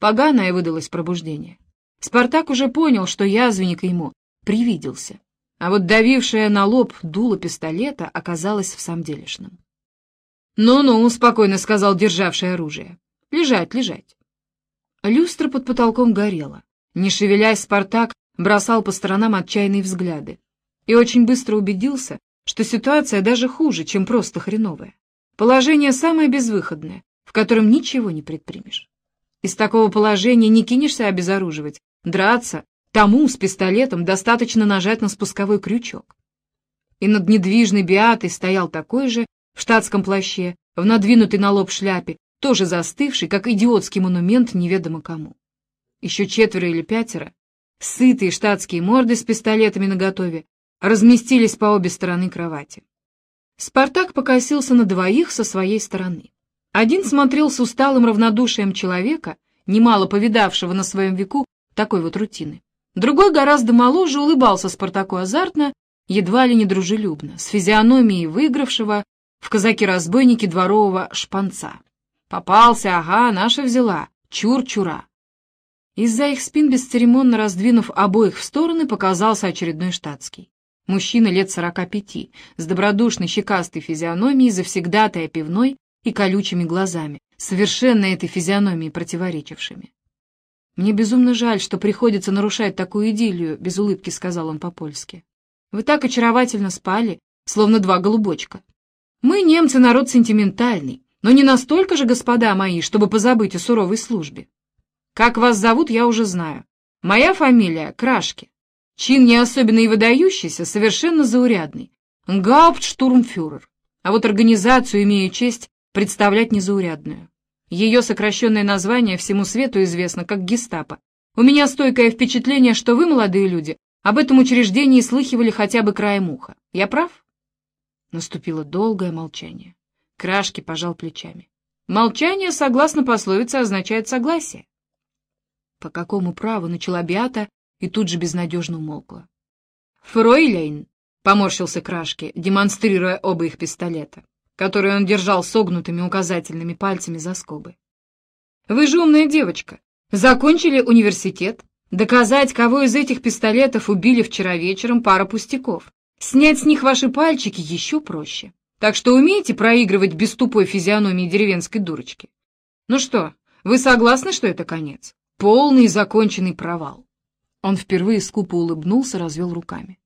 Поганое выдалось пробуждение. Спартак уже понял, что язвенник ему привиделся, а вот давившее на лоб дуло пистолета оказалось в самом делешным. «Ну-ну», — спокойно сказал державший оружие. «Лежать, лежать». Люстра под потолком горела. Не шевелясь, Спартак бросал по сторонам отчаянные взгляды. И очень быстро убедился, что ситуация даже хуже, чем просто хреновая. Положение самое безвыходное, в котором ничего не предпримешь. Из такого положения не кинешься обезоруживать, драться, тому с пистолетом достаточно нажать на спусковой крючок. И над недвижной биатой стоял такой же в штатском плаще, в надвинутой на лоб шляпе, тоже застывший, как идиотский монумент неведомо кому. Еще четверо или пятеро, сытые штатские морды с пистолетами наготове, разместились по обе стороны кровати. Спартак покосился на двоих со своей стороны. Один смотрел с усталым равнодушием человека, немало повидавшего на своем веку такой вот рутины. Другой гораздо моложе улыбался Спартаку азартно, едва ли не дружелюбно, с физиономией выигравшего в казаки-разбойники дворового шпанца. Попался, ага, наша взяла, чур-чура. Из-за их спин, бесцеремонно раздвинув обоих в стороны, показался очередной штатский. Мужчина лет сорока пяти, с добродушной щекастой физиономией, завсегдатой пивной, и колючими глазами, совершенно этой физиономии противоречившими. «Мне безумно жаль, что приходится нарушать такую идиллию», — без улыбки сказал он по-польски. «Вы так очаровательно спали, словно два голубочка. Мы, немцы, народ сентиментальный, но не настолько же, господа мои, чтобы позабыть о суровой службе. Как вас зовут, я уже знаю. Моя фамилия — Крашки. Чин не особенно и выдающийся, совершенно заурядный. Гауптштурмфюрер. А вот организацию имею честь представлять незаурядную. Ее сокращенное название всему свету известно как гестапо. У меня стойкое впечатление, что вы, молодые люди, об этом учреждении слыхивали хотя бы краем уха. Я прав? Наступило долгое молчание. Крашки пожал плечами. Молчание, согласно пословице, означает согласие. По какому праву начала Биата и тут же безнадежно умолкла. «Фройлейн», — поморщился Крашки, демонстрируя оба их пистолета, которые он держал согнутыми указательными пальцами за скобы. «Вы же умная девочка. Закончили университет. Доказать, кого из этих пистолетов убили вчера вечером, пара пустяков. Снять с них ваши пальчики еще проще. Так что умеете проигрывать без тупой физиономии деревенской дурочки? Ну что, вы согласны, что это конец? Полный законченный провал. Он впервые скупо улыбнулся, развел руками.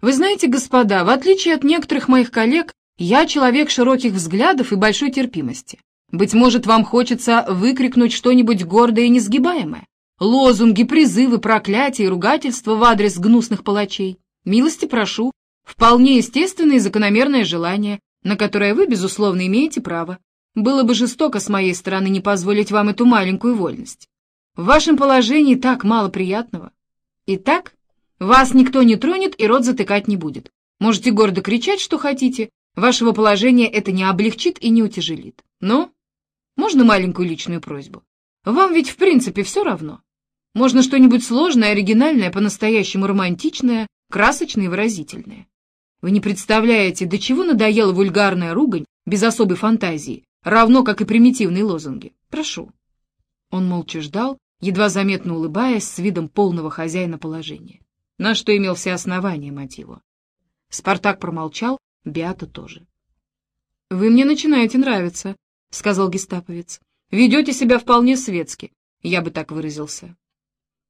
Вы знаете, господа, в отличие от некоторых моих коллег, я человек широких взглядов и большой терпимости. Быть может, вам хочется выкрикнуть что-нибудь гордое и несгибаемое? Лозунги, призывы, проклятия и ругательства в адрес гнусных палачей. Милости прошу, Вполне естественное и закономерное желание, на которое вы, безусловно, имеете право. Было бы жестоко с моей стороны не позволить вам эту маленькую вольность. В вашем положении так мало приятного. Итак, вас никто не тронет и рот затыкать не будет. Можете гордо кричать, что хотите, вашего положения это не облегчит и не утяжелит. Но можно маленькую личную просьбу? Вам ведь в принципе все равно. Можно что-нибудь сложное, оригинальное, по-настоящему романтичное, красочное и выразительное. Вы не представляете, до чего надоела вульгарная ругань без особой фантазии, равно как и примитивные лозунги. Прошу. Он молча ждал, едва заметно улыбаясь, с видом полного хозяина положения. На что имел все основания мотиву. Спартак промолчал, Биата тоже. «Вы мне начинаете нравиться», — сказал гестаповец. «Ведете себя вполне светски, я бы так выразился».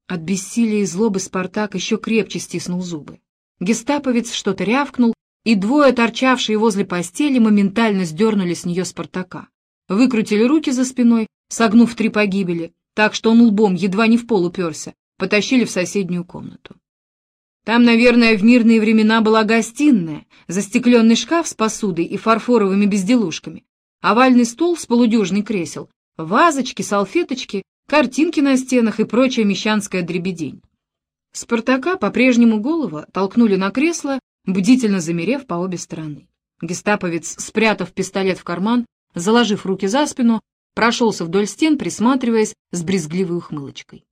От бессилия и злобы Спартак еще крепче стиснул зубы. Гестаповец что-то рявкнул, и двое, торчавшие возле постели, моментально сдернули с нее Спартака. Выкрутили руки за спиной, согнув три погибели, так что он лбом едва не в пол уперся, потащили в соседнюю комнату. Там, наверное, в мирные времена была гостиная, застекленный шкаф с посудой и фарфоровыми безделушками, овальный стол с полудюжной кресел, вазочки, салфеточки, картинки на стенах и прочая мещанская дребедень. Спартака по-прежнему голову толкнули на кресло, бдительно замерев по обе стороны. Гестаповец, спрятав пистолет в карман, заложив руки за спину, прошелся вдоль стен, присматриваясь с брезгливой ухмылочкой.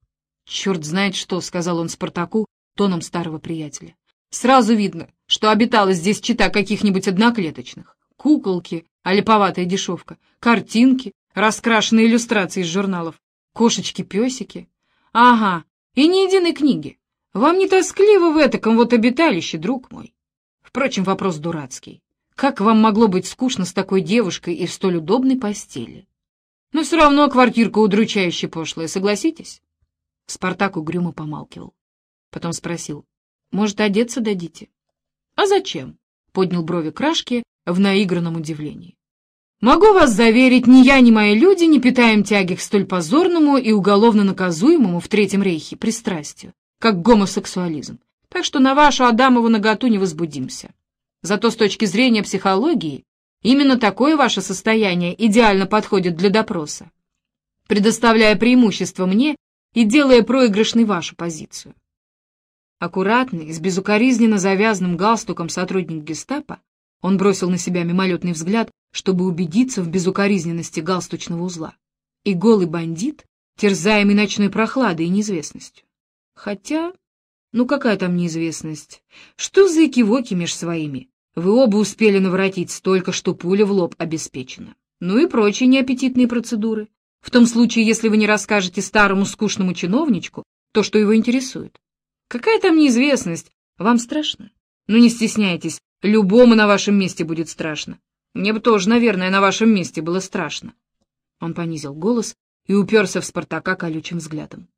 «Черт знает что», — сказал он Спартаку тоном старого приятеля. «Сразу видно, что обитала здесь чита каких-нибудь одноклеточных. Куколки, а липоватая дешевка, картинки, раскрашенные иллюстрации из журналов, кошечки-песики. Ага, и ни единой книги. Вам не тоскливо в этаком вот обиталище, друг мой? Впрочем, вопрос дурацкий. Как вам могло быть скучно с такой девушкой и в столь удобной постели? Но все равно квартирка удручающе пошлая, согласитесь? Спартак угрюмо помалкивал. Потом спросил, может, одеться дадите? А зачем? Поднял брови крашки в наигранном удивлении. Могу вас заверить, ни я, ни мои люди не питаем тяги к столь позорному и уголовно наказуемому в Третьем Рейхе пристрастию как гомосексуализм. Так что на вашу Адамову наготу не возбудимся. Зато с точки зрения психологии, именно такое ваше состояние идеально подходит для допроса, предоставляя преимущество мне и делая проигрышной вашу позицию. Аккуратный, с безукоризненно завязанным галстуком сотрудник гестапо, он бросил на себя мимолетный взгляд, чтобы убедиться в безукоризненности галстучного узла. И голый бандит, терзаемый ночной прохладой и неизвестностью. Хотя, ну какая там неизвестность? Что за экивоки меж своими? Вы оба успели наворотить столько, что пуля в лоб обеспечена. Ну и прочие неаппетитные процедуры. В том случае, если вы не расскажете старому скучному чиновничку то, что его интересует. Какая там неизвестность? Вам страшно? Ну не стесняйтесь, любому на вашем месте будет страшно. Мне бы тоже, наверное, на вашем месте было страшно. Он понизил голос и уперся в Спартака колючим взглядом.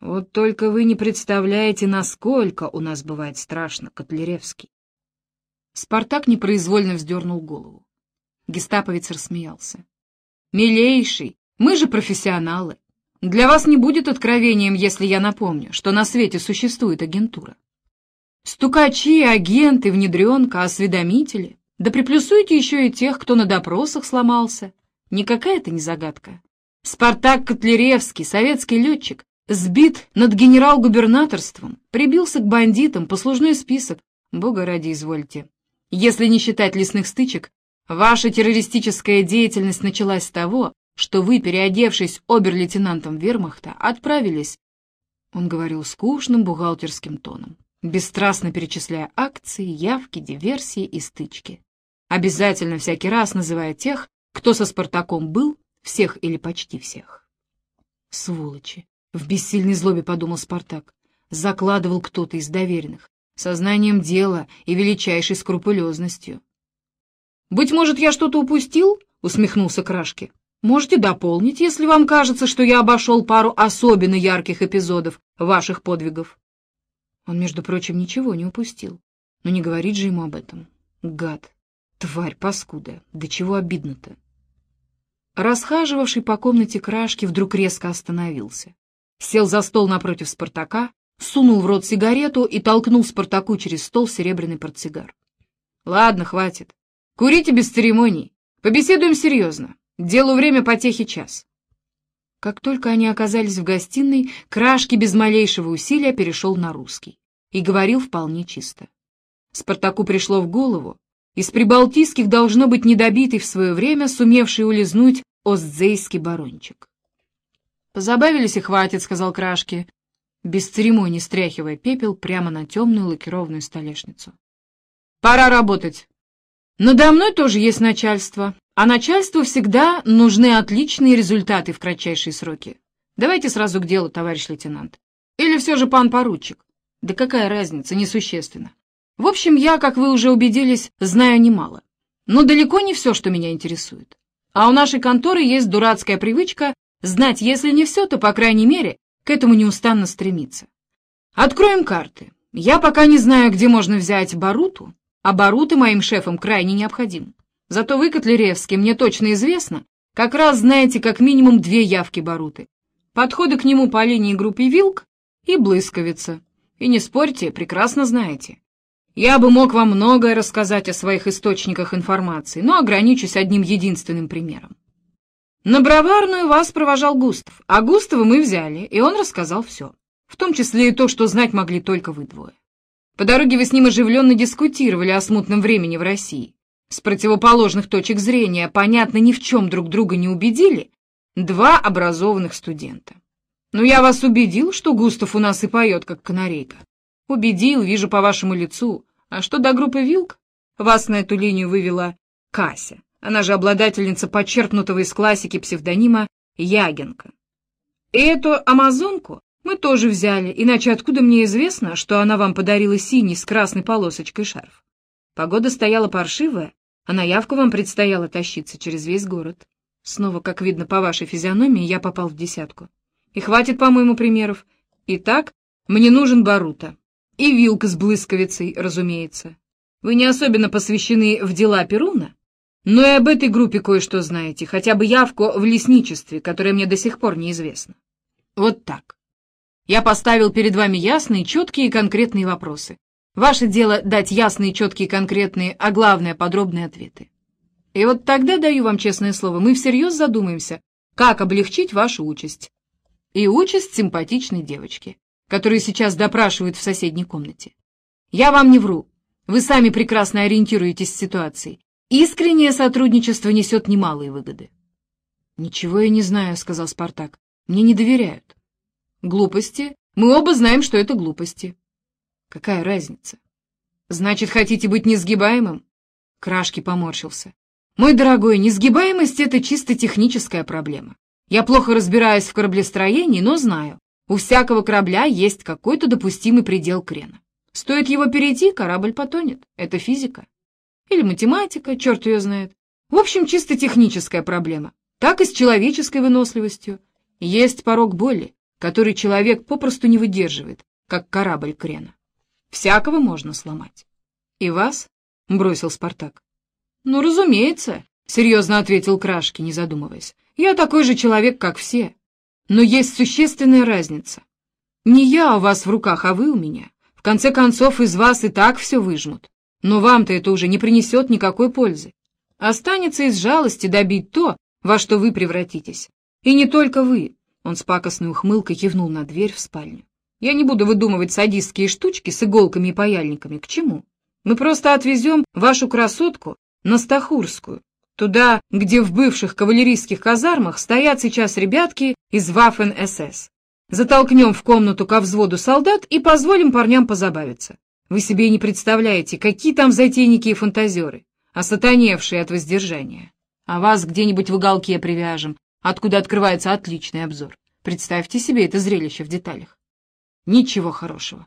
Вот только вы не представляете, насколько у нас бывает страшно, Котляревский. Спартак непроизвольно вздернул голову. Гестаповец рассмеялся. «Милейший, мы же профессионалы. Для вас не будет откровением, если я напомню, что на свете существует агентура. Стукачи, агенты, внедренка, осведомители. Да приплюсуйте еще и тех, кто на допросах сломался. Никакая это не загадка. Спартак Котляревский, советский летчик, сбит над генерал-губернаторством, прибился к бандитам, послужной список. Бога ради, извольте. Если не считать лесных стычек, ваша террористическая деятельность началась с того, что вы, переодевшись обер-лейтенантом вермахта, отправились, он говорил скучным бухгалтерским тоном, бесстрастно перечисляя акции, явки, диверсии и стычки. Обязательно всякий раз называя тех, кто со Спартаком был, всех или почти всех. Сволочи! В бессильной злобе подумал Спартак. Закладывал кто-то из доверенных, сознанием дела и величайшей скрупулезностью. «Быть может, я что-то упустил?» — усмехнулся Крашки. «Можете дополнить, если вам кажется, что я обошел пару особенно ярких эпизодов ваших подвигов». Он, между прочим, ничего не упустил. Но не говорит же ему об этом. Гад, тварь паскуда, да чего обидно-то. Расхаживавший по комнате Крашки вдруг резко остановился сел за стол напротив Спартака, сунул в рот сигарету и толкнул Спартаку через стол серебряный портсигар. «Ладно, хватит. Курите без церемоний. Побеседуем серьезно. Делу время потехи час». Как только они оказались в гостиной, Крашки без малейшего усилия перешел на русский и говорил вполне чисто. Спартаку пришло в голову, из прибалтийских должно быть недобитый в свое время, сумевший улизнуть остзейский барончик. «Позабавились и хватит», — сказал Крашки, без церемонии стряхивая пепел прямо на темную лакированную столешницу. «Пора работать. Надо мной тоже есть начальство, а начальству всегда нужны отличные результаты в кратчайшие сроки. Давайте сразу к делу, товарищ лейтенант. Или все же пан поручик? Да какая разница, несущественно. В общем, я, как вы уже убедились, знаю немало. Но далеко не все, что меня интересует. А у нашей конторы есть дурацкая привычка Знать, если не все, то, по крайней мере, к этому неустанно стремиться. Откроем карты. Я пока не знаю, где можно взять Баруту, а Баруты моим шефам крайне необходим. Зато вы, Котляревский, мне точно известно, как раз знаете как минимум две явки Баруты. Подходы к нему по линии группы Вилк и Блысковица. И не спорьте, прекрасно знаете. Я бы мог вам многое рассказать о своих источниках информации, но ограничусь одним единственным примером. На броварную вас провожал Густав, а Густава мы взяли, и он рассказал все, в том числе и то, что знать могли только вы двое. По дороге вы с ним оживленно дискутировали о смутном времени в России. С противоположных точек зрения, понятно, ни в чем друг друга не убедили, два образованных студента. Но я вас убедил, что Густав у нас и поет, как канарейка. Убедил, вижу по вашему лицу. А что до группы Вилк? Вас на эту линию вывела Кася. Она же обладательница подчеркнутого из классики псевдонима Ягенка. И эту амазонку мы тоже взяли, иначе откуда мне известно, что она вам подарила синий с красной полосочкой шарф? Погода стояла паршивая, а на явку вам предстояло тащиться через весь город. Снова, как видно по вашей физиономии, я попал в десятку. И хватит, по-моему, примеров. Итак, мне нужен Барута. И вилка с блысковицей, разумеется. Вы не особенно посвящены в дела Перуна, но и об этой группе кое-что знаете, хотя бы явку в лесничестве, которая мне до сих пор неизвестна. Вот так. Я поставил перед вами ясные, четкие и конкретные вопросы. Ваше дело дать ясные, четкие, конкретные, а главное, подробные ответы. И вот тогда, даю вам честное слово, мы всерьез задумаемся, как облегчить вашу участь. И участь симпатичной девочки, которую сейчас допрашивают в соседней комнате. Я вам не вру. Вы сами прекрасно ориентируетесь в ситуации Искреннее сотрудничество несет немалые выгоды. «Ничего я не знаю», — сказал Спартак. «Мне не доверяют». «Глупости? Мы оба знаем, что это глупости». «Какая разница?» «Значит, хотите быть несгибаемым?» Крашки поморщился. «Мой дорогой, несгибаемость — это чисто техническая проблема. Я плохо разбираюсь в кораблестроении, но знаю, у всякого корабля есть какой-то допустимый предел крена. Стоит его перейти, корабль потонет. Это физика. Или математика, черт ее знает. В общем, чисто техническая проблема. Так и с человеческой выносливостью. Есть порог боли, который человек попросту не выдерживает, как корабль крена. Всякого можно сломать. И вас? — бросил Спартак. Ну, разумеется, — серьезно ответил Крашки, не задумываясь. Я такой же человек, как все. Но есть существенная разница. Не я у вас в руках, а вы у меня. В конце концов, из вас и так все выжмут. Но вам-то это уже не принесет никакой пользы. Останется из жалости добить то, во что вы превратитесь. И не только вы. Он с пакостной ухмылкой кивнул на дверь в спальню. Я не буду выдумывать садистские штучки с иголками и паяльниками. К чему? Мы просто отвезем вашу красотку на Стахурскую, туда, где в бывших кавалерийских казармах стоят сейчас ребятки из Ваффен-СС. Затолкнем в комнату ко взводу солдат и позволим парням позабавиться. Вы себе не представляете, какие там затейники и фантазеры, осатаневшие от воздержания. А вас где-нибудь в уголке привяжем, откуда открывается отличный обзор. Представьте себе это зрелище в деталях. Ничего хорошего.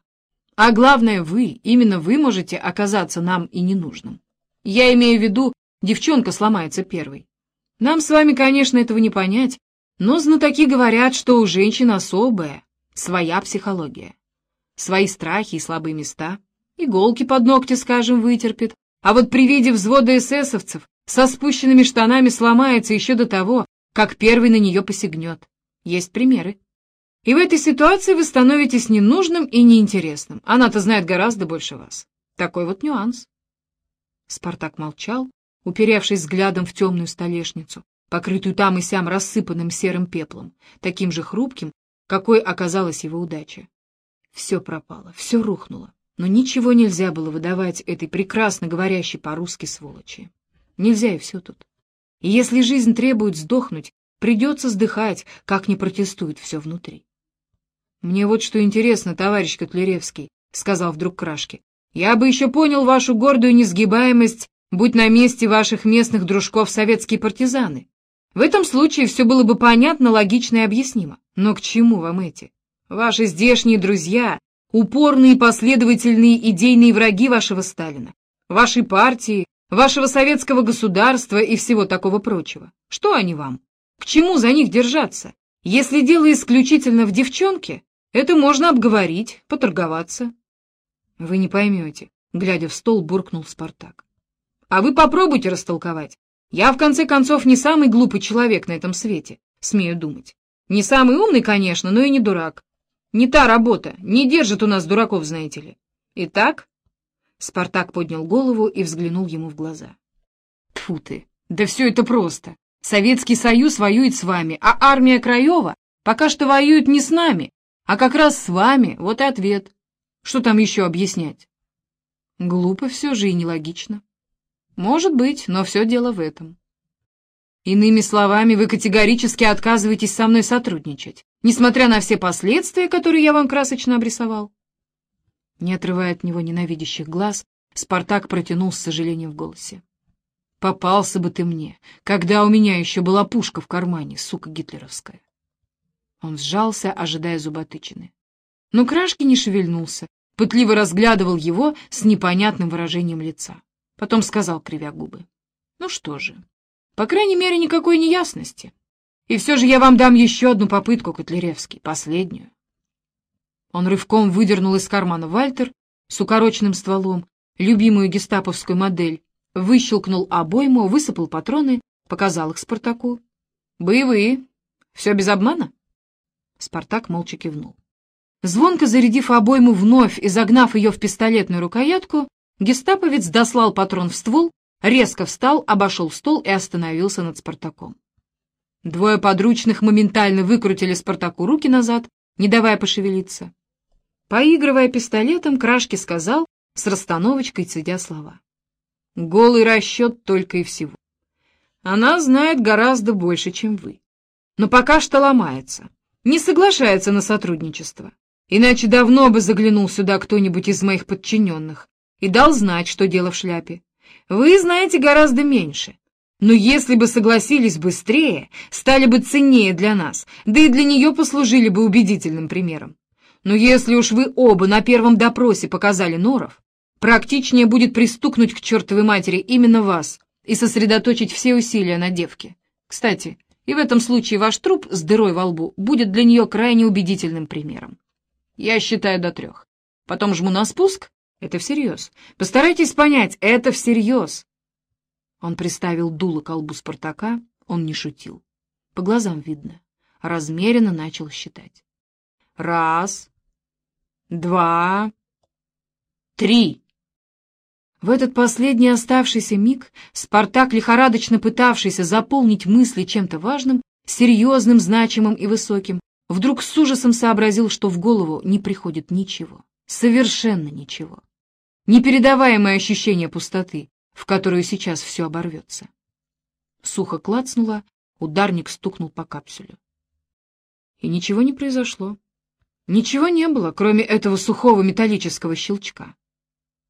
А главное, вы, именно вы можете оказаться нам и ненужным. Я имею в виду, девчонка сломается первой. Нам с вами, конечно, этого не понять, но знатоки говорят, что у женщин особая, своя психология. Свои страхи и слабые места. Иголки под ногти, скажем, вытерпит. А вот при виде взвода эсэсовцев со спущенными штанами сломается еще до того, как первый на нее посягнет. Есть примеры. И в этой ситуации вы становитесь ненужным и неинтересным. Она-то знает гораздо больше вас. Такой вот нюанс. Спартак молчал, уперевшись взглядом в темную столешницу, покрытую там и сям рассыпанным серым пеплом, таким же хрупким, какой оказалась его удача. Все пропало, все рухнуло, но ничего нельзя было выдавать этой прекрасно говорящей по-русски сволочи. Нельзя и все тут. И если жизнь требует сдохнуть, придется сдыхать, как не протестует все внутри. «Мне вот что интересно, товарищ Котляревский», — сказал вдруг Крашки. «Я бы еще понял вашу гордую несгибаемость, будь на месте ваших местных дружков советские партизаны. В этом случае все было бы понятно, логично и объяснимо. Но к чему вам эти? Ваши здешние друзья, упорные последовательные идейные враги вашего Сталина, вашей партии, вашего советского государства и всего такого прочего. Что они вам? К чему за них держаться? Если дело исключительно в девчонке, это можно обговорить, поторговаться. Вы не поймете, глядя в стол, буркнул Спартак. А вы попробуйте растолковать. Я, в конце концов, не самый глупый человек на этом свете, смею думать. Не самый умный, конечно, но и не дурак. Не та работа, не держит у нас дураков, знаете ли. Итак, Спартак поднял голову и взглянул ему в глаза. Тфу ты, да все это просто. Советский Союз воюет с вами, а армия Краева пока что воюет не с нами, а как раз с вами. Вот и ответ. Что там еще объяснять? Глупо все же и нелогично. Может быть, но все дело в этом. Иными словами, вы категорически отказываетесь со мной сотрудничать, несмотря на все последствия, которые я вам красочно обрисовал. Не отрывая от него ненавидящих глаз, Спартак протянул с сожалением в голосе. «Попался бы ты мне, когда у меня еще была пушка в кармане, сука гитлеровская!» Он сжался, ожидая зуботычины. Но Крашки не шевельнулся, пытливо разглядывал его с непонятным выражением лица. Потом сказал, кривя губы. «Ну что же, по крайней мере, никакой неясности. И все же я вам дам еще одну попытку, Котляревский, последнюю». Он рывком выдернул из кармана Вальтер с укороченным стволом, любимую гестаповскую модель, выщелкнул обойму, высыпал патроны, показал их Спартаку. «Боевые. Все без обмана?» Спартак молча кивнул. Звонко зарядив обойму вновь и загнав ее в пистолетную рукоятку, Гестаповец дослал патрон в ствол, резко встал, обошел стол и остановился над Спартаком. Двое подручных моментально выкрутили Спартаку руки назад, не давая пошевелиться. Поигрывая пистолетом, Крашки сказал, с расстановочкой цедя слова. «Голый расчет только и всего. Она знает гораздо больше, чем вы. Но пока что ломается, не соглашается на сотрудничество. Иначе давно бы заглянул сюда кто-нибудь из моих подчиненных, и дал знать, что дело в шляпе. Вы знаете гораздо меньше. Но если бы согласились быстрее, стали бы ценнее для нас, да и для нее послужили бы убедительным примером. Но если уж вы оба на первом допросе показали норов, практичнее будет пристукнуть к чертовой матери именно вас, и сосредоточить все усилия на девке. Кстати, и в этом случае ваш труп с дырой во лбу будет для нее крайне убедительным примером. Я считаю до трех. Потом жму на спуск. Это всерьез. Постарайтесь понять, это всерьез. Он приставил дуло к колбу Спартака, он не шутил. По глазам видно. Размеренно начал считать. Раз, два, три. В этот последний оставшийся миг Спартак, лихорадочно пытавшийся заполнить мысли чем-то важным, серьезным, значимым и высоким, вдруг с ужасом сообразил, что в голову не приходит ничего, совершенно ничего. Непередаваемое ощущение пустоты, в которую сейчас все оборвется. Сухо клацнуло, ударник стукнул по капсулю. И ничего не произошло. Ничего не было, кроме этого сухого металлического щелчка.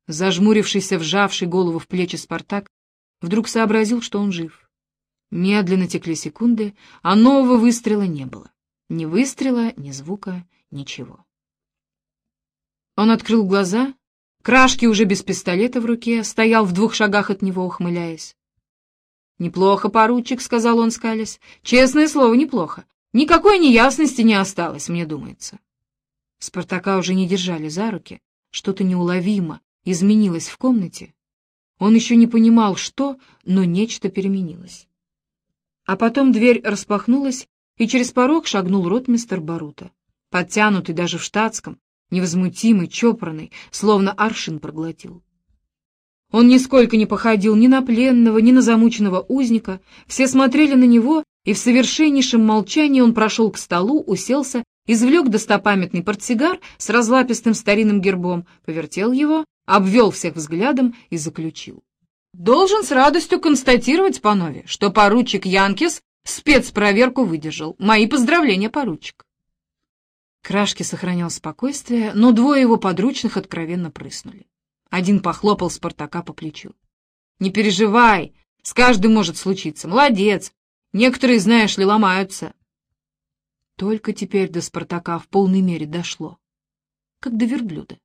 Зажмурившийся, вжавший голову в плечи Спартак, вдруг сообразил, что он жив. Медленно текли секунды, а нового выстрела не было. Ни выстрела, ни звука, ничего. Он открыл глаза, Крашки уже без пистолета в руке, стоял в двух шагах от него, ухмыляясь. «Неплохо, поручик», — сказал он, скалясь. «Честное слово, неплохо. Никакой неясности не осталось, мне думается». Спартака уже не держали за руки. Что-то неуловимо изменилось в комнате. Он еще не понимал, что, но нечто переменилось. А потом дверь распахнулась, и через порог шагнул ротмистер Барута, подтянутый даже в штатском, невозмутимый, чопорный, словно аршин проглотил. Он нисколько не походил ни на пленного, ни на замученного узника, все смотрели на него, и в совершеннейшем молчании он прошел к столу, уселся, извлек достопамятный портсигар с разлапистым старинным гербом, повертел его, обвел всех взглядом и заключил. «Должен с радостью констатировать, панове, что поручик Янкис спецпроверку выдержал. Мои поздравления, поручик». Крашки сохранял спокойствие, но двое его подручных откровенно прыснули. Один похлопал Спартака по плечу. «Не переживай, с каждым может случиться. Молодец! Некоторые, знаешь ли, ломаются». Только теперь до Спартака в полной мере дошло. Как до верблюда.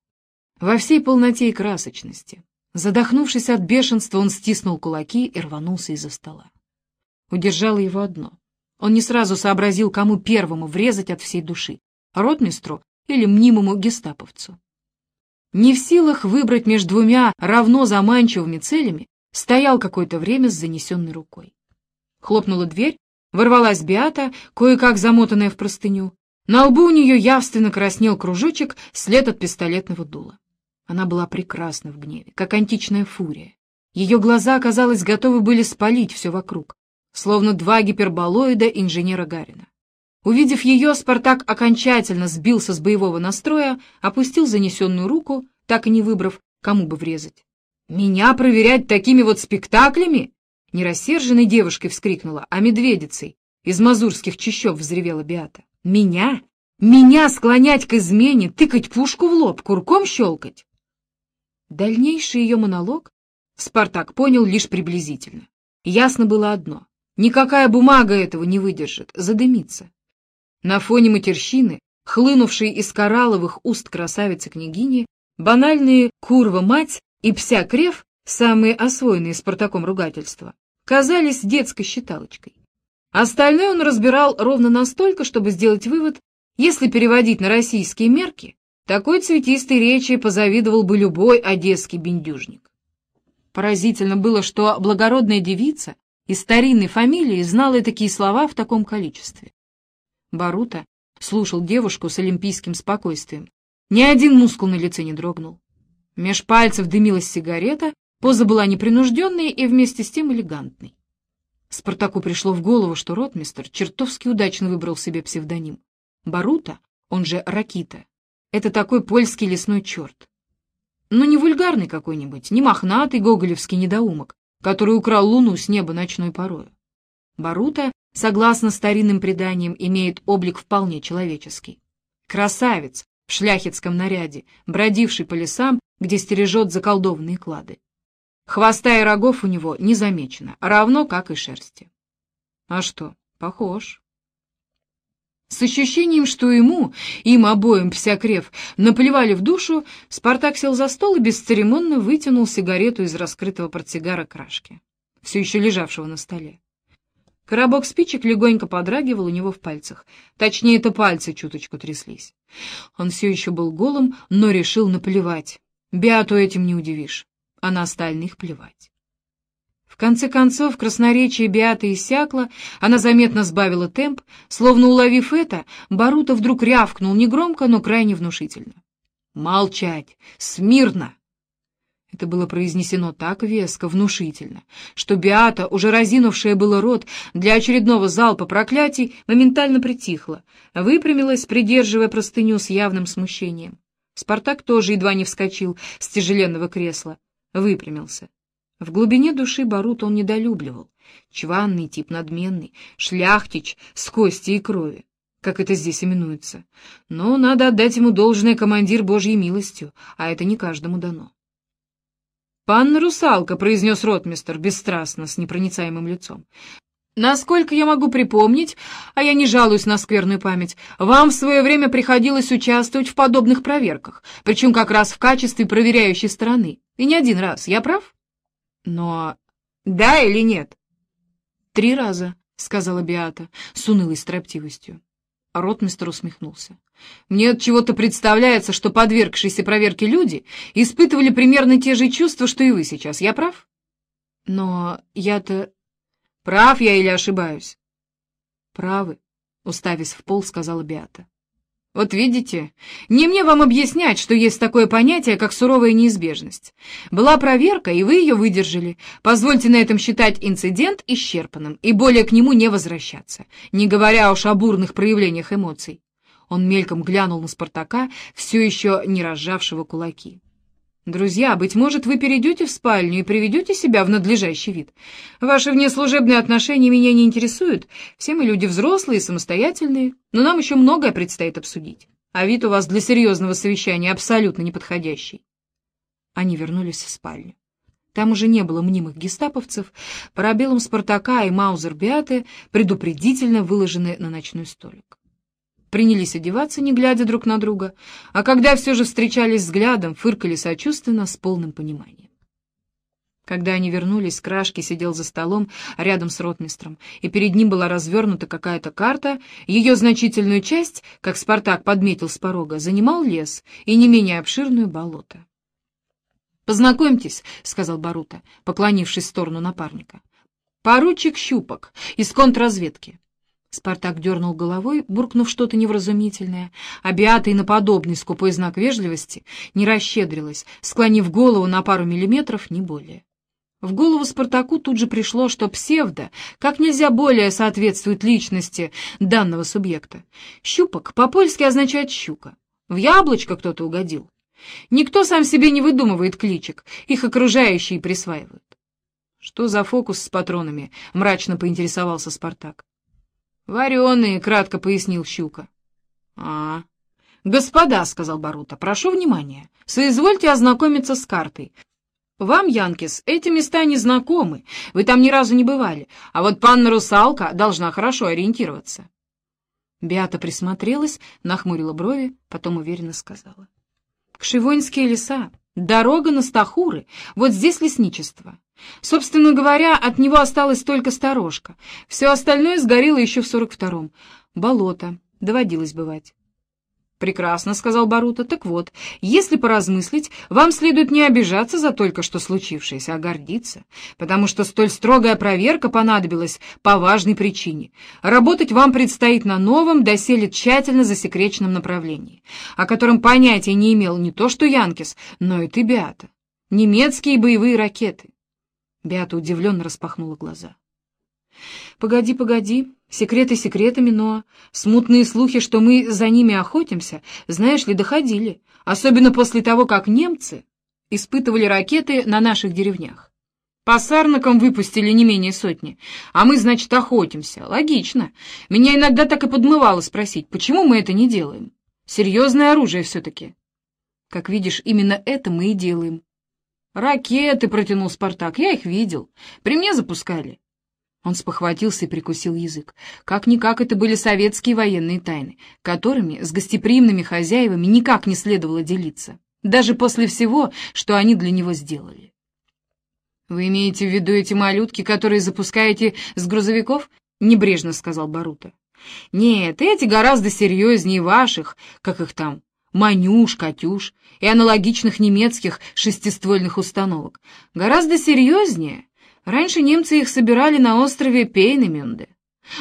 Во всей полноте и красочности. Задохнувшись от бешенства, он стиснул кулаки и рванулся из-за стола. Удержало его одно. Он не сразу сообразил, кому первому врезать от всей души — ротмистру или мнимому гестаповцу. Не в силах выбрать между двумя равно заманчивыми целями, стоял какое-то время с занесенной рукой. Хлопнула дверь, ворвалась Биата, кое-как замотанная в простыню. На лбу у нее явственно краснел кружочек, след от пистолетного дула. Она была прекрасна в гневе, как античная фурия. Ее глаза, казалось, готовы были спалить все вокруг, словно два гиперболоида инженера Гарина. Увидев ее, Спартак окончательно сбился с боевого настроя, опустил занесенную руку, так и не выбрав, кому бы врезать. «Меня проверять такими вот спектаклями?» Не рассерженной девушкой вскрикнула, а медведицей. Из мазурских чащоб взревела Биата. «Меня? Меня склонять к измене, тыкать пушку в лоб, курком щелкать?» Дальнейший ее монолог Спартак понял лишь приблизительно. Ясно было одно. Никакая бумага этого не выдержит, задымится. На фоне матерщины, хлынувшей из коралловых уст красавицы-княгини, банальные «курва-мать» и «пся-крев», самые освоенные Спартаком ругательства, казались детской считалочкой. Остальное он разбирал ровно настолько, чтобы сделать вывод, если переводить на российские мерки, такой цветистой речи позавидовал бы любой одесский бендюжник. Поразительно было, что благородная девица из старинной фамилии знала такие слова в таком количестве. Барута слушал девушку с олимпийским спокойствием. Ни один мускул на лице не дрогнул. Меж пальцев дымилась сигарета, поза была непринужденной и вместе с тем элегантной. Спартаку пришло в голову, что ротмистер чертовски удачно выбрал себе псевдоним. Барута, он же Ракита, это такой польский лесной черт. Но не вульгарный какой-нибудь, не мохнатый гоголевский недоумок, который украл луну с неба ночной порою. Барута согласно старинным преданиям, имеет облик вполне человеческий. Красавец в шляхетском наряде, бродивший по лесам, где стережет заколдованные клады. Хвоста и рогов у него не замечено, равно как и шерсти. А что, похож. С ощущением, что ему, им обоим псякрев, наплевали в душу, Спартак сел за стол и бесцеремонно вытянул сигарету из раскрытого портсигара крашки. все еще лежавшего на столе. Коробок спичек легонько подрагивал у него в пальцах. Точнее, это пальцы чуточку тряслись. Он все еще был голым, но решил наплевать. Беату этим не удивишь, а на остальных плевать. В конце концов, красноречие Беаты иссякло, она заметно сбавила темп, словно уловив это, Барута вдруг рявкнул негромко, но крайне внушительно. «Молчать! Смирно!» Это было произнесено так веско, внушительно, что Биата, уже разинувшая было рот для очередного залпа проклятий, моментально притихла, выпрямилась, придерживая простыню с явным смущением. Спартак тоже едва не вскочил с тяжеленного кресла, выпрямился. В глубине души Барут он недолюбливал. Чванный тип надменный, шляхтич с кости и крови, как это здесь именуется. Но надо отдать ему должное командир Божьей милостью, а это не каждому дано. «Панна русалка», — произнес ротмистер бесстрастно, с непроницаемым лицом. «Насколько я могу припомнить, а я не жалуюсь на скверную память, вам в свое время приходилось участвовать в подобных проверках, причем как раз в качестве проверяющей стороны. И не один раз, я прав?» «Но да или нет?» «Три раза», — сказала Биата с унылой строптивостью. Ротмистер усмехнулся. «Мне от чего-то представляется, что подвергшиеся проверке люди испытывали примерно те же чувства, что и вы сейчас. Я прав?» «Но я-то...» «Прав я или ошибаюсь?» «Правы», — уставясь в пол, сказала Беата. Вот видите, не мне вам объяснять, что есть такое понятие, как суровая неизбежность. Была проверка, и вы ее выдержали. Позвольте на этом считать инцидент исчерпанным и более к нему не возвращаться, не говоря уж о бурных проявлениях эмоций. Он мельком глянул на Спартака, все еще не разжавшего кулаки. «Друзья, быть может, вы перейдете в спальню и приведете себя в надлежащий вид. Ваши внеслужебные отношения меня не интересуют. Все мы люди взрослые и самостоятельные, но нам еще многое предстоит обсудить. А вид у вас для серьезного совещания абсолютно неподходящий». Они вернулись в спальню. Там уже не было мнимых гестаповцев, парабеллум Спартака и Маузер Биаты предупредительно выложены на ночной столик принялись одеваться, не глядя друг на друга, а когда все же встречались взглядом, фыркали сочувственно с полным пониманием. Когда они вернулись, Крашки сидел за столом рядом с ротмистром, и перед ним была развернута какая-то карта, ее значительную часть, как Спартак подметил с порога, занимал лес и не менее обширную болото. «Познакомьтесь», — сказал Барута, поклонившись в сторону напарника. «Поручик Щупок из контрразведки. Спартак дернул головой, буркнув что-то невразумительное, а Беата и на подобный скупой знак вежливости не расщедрилась, склонив голову на пару миллиметров, не более. В голову Спартаку тут же пришло, что псевдо как нельзя более соответствует личности данного субъекта. Щупок по-польски означает «щука». В яблочко кто-то угодил. Никто сам себе не выдумывает кличек, их окружающие присваивают. «Что за фокус с патронами?» — мрачно поинтересовался Спартак. «Вареные», — кратко пояснил Щука. «А, господа», — сказал Барута, — «прошу внимания. Соизвольте ознакомиться с картой. Вам, Янкис, эти места не знакомы, вы там ни разу не бывали, а вот панна Русалка должна хорошо ориентироваться». Беата присмотрелась, нахмурила брови, потом уверенно сказала. «Кшивоньские леса, дорога на Стахуры, вот здесь лесничество. Собственно говоря, от него осталась только сторожка. Все остальное сгорело еще в сорок втором. Болото. Доводилось бывать. «Прекрасно», — сказал Барута. «Так вот, если поразмыслить, вам следует не обижаться за только что случившееся, а гордиться, потому что столь строгая проверка понадобилась по важной причине. Работать вам предстоит на новом, доселе тщательно засекреченном направлении, о котором понятия не имел не то что Янкис, но и ты, Беата. Немецкие боевые ракеты. Беата удивленно распахнула глаза. «Погоди, погоди. Секреты секретами, но смутные слухи, что мы за ними охотимся, знаешь ли, доходили, особенно после того, как немцы испытывали ракеты на наших деревнях. По сарнакам выпустили не менее сотни, а мы, значит, охотимся. Логично. Меня иногда так и подмывало спросить, почему мы это не делаем? Серьезное оружие все-таки. Как видишь, именно это мы и делаем. «Ракеты!» — протянул Спартак. «Я их видел. При мне запускали». Он спохватился и прикусил язык. Как-никак это были советские военные тайны, которыми с гостеприимными хозяевами никак не следовало делиться, даже после всего, что они для него сделали. «Вы имеете в виду эти малютки, которые запускаете с грузовиков?» — небрежно сказал Барута. «Нет, эти гораздо серьезнее ваших, как их там, Манюш, Катюш и аналогичных немецких шестиствольных установок. Гораздо серьезнее. Раньше немцы их собирали на острове Пейнемюнде.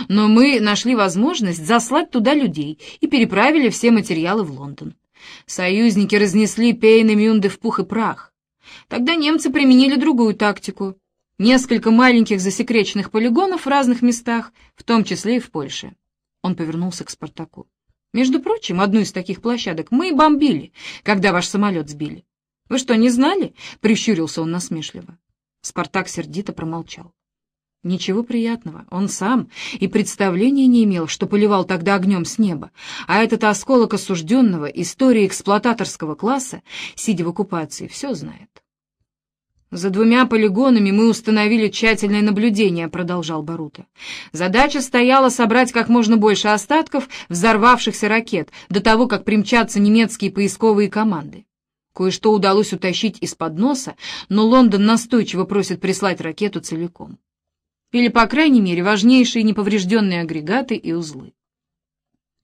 Но мы нашли возможность заслать туда людей и переправили все материалы в Лондон. Союзники разнесли Пейнемюнде в пух и прах. Тогда немцы применили другую тактику. Несколько маленьких засекреченных полигонов в разных местах, в том числе и в Польше. Он повернулся к Спартаку. Между прочим, одну из таких площадок мы и бомбили, когда ваш самолет сбили. Вы что, не знали? Прищурился он насмешливо. Спартак сердито промолчал. Ничего приятного, он сам и представления не имел, что поливал тогда огнем с неба, а этот осколок осужденного истории эксплуататорского класса, сидя в оккупации, все знает. «За двумя полигонами мы установили тщательное наблюдение», — продолжал Барута. «Задача стояла собрать как можно больше остатков взорвавшихся ракет до того, как примчатся немецкие поисковые команды. Кое-что удалось утащить из-под носа, но Лондон настойчиво просит прислать ракету целиком. Или, по крайней мере, важнейшие неповрежденные агрегаты и узлы.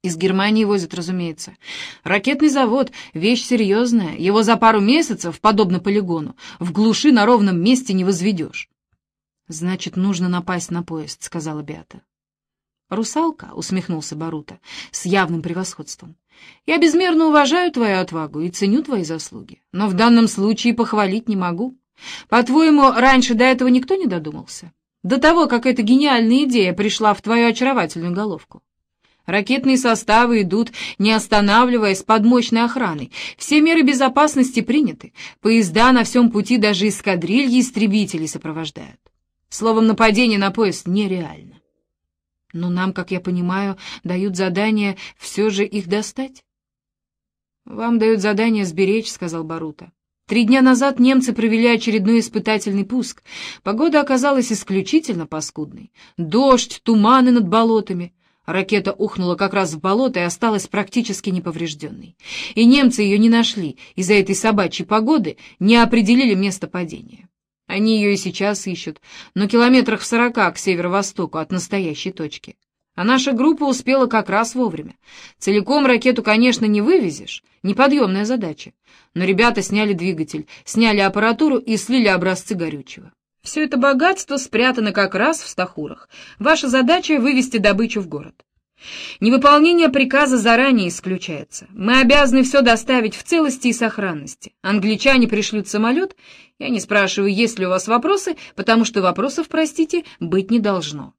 Из Германии возят, разумеется. Ракетный завод — вещь серьезная. Его за пару месяцев, подобно полигону, в глуши на ровном месте не возведешь. — Значит, нужно напасть на поезд, — сказала Беата. «Русалка», — усмехнулся Барута, с явным превосходством. «Я безмерно уважаю твою отвагу и ценю твои заслуги, но в данном случае похвалить не могу. По-твоему, раньше до этого никто не додумался? До того, как эта гениальная идея пришла в твою очаровательную головку?» Ракетные составы идут, не останавливаясь, под мощной охраной. Все меры безопасности приняты. Поезда на всем пути даже эскадрильи истребителей сопровождают. Словом, нападение на поезд нереально. Но нам, как я понимаю, дают задание все же их достать. «Вам дают задание сберечь», — сказал Барута. Три дня назад немцы провели очередной испытательный пуск. Погода оказалась исключительно паскудной. Дождь, туманы над болотами. Ракета ухнула как раз в болото и осталась практически неповрежденной. И немцы ее не нашли, из-за этой собачьей погоды не определили место падения. Они ее и сейчас ищут, но километрах в сорока к северо-востоку от настоящей точки. А наша группа успела как раз вовремя. Целиком ракету, конечно, не вывезешь, неподъемная задача. Но ребята сняли двигатель, сняли аппаратуру и слили образцы горючего. Все это богатство спрятано как раз в стахурах. Ваша задача — вывести добычу в город. Невыполнение приказа заранее исключается. Мы обязаны все доставить в целости и сохранности. Англичане пришлют самолет. Я не спрашиваю, есть ли у вас вопросы, потому что вопросов, простите, быть не должно.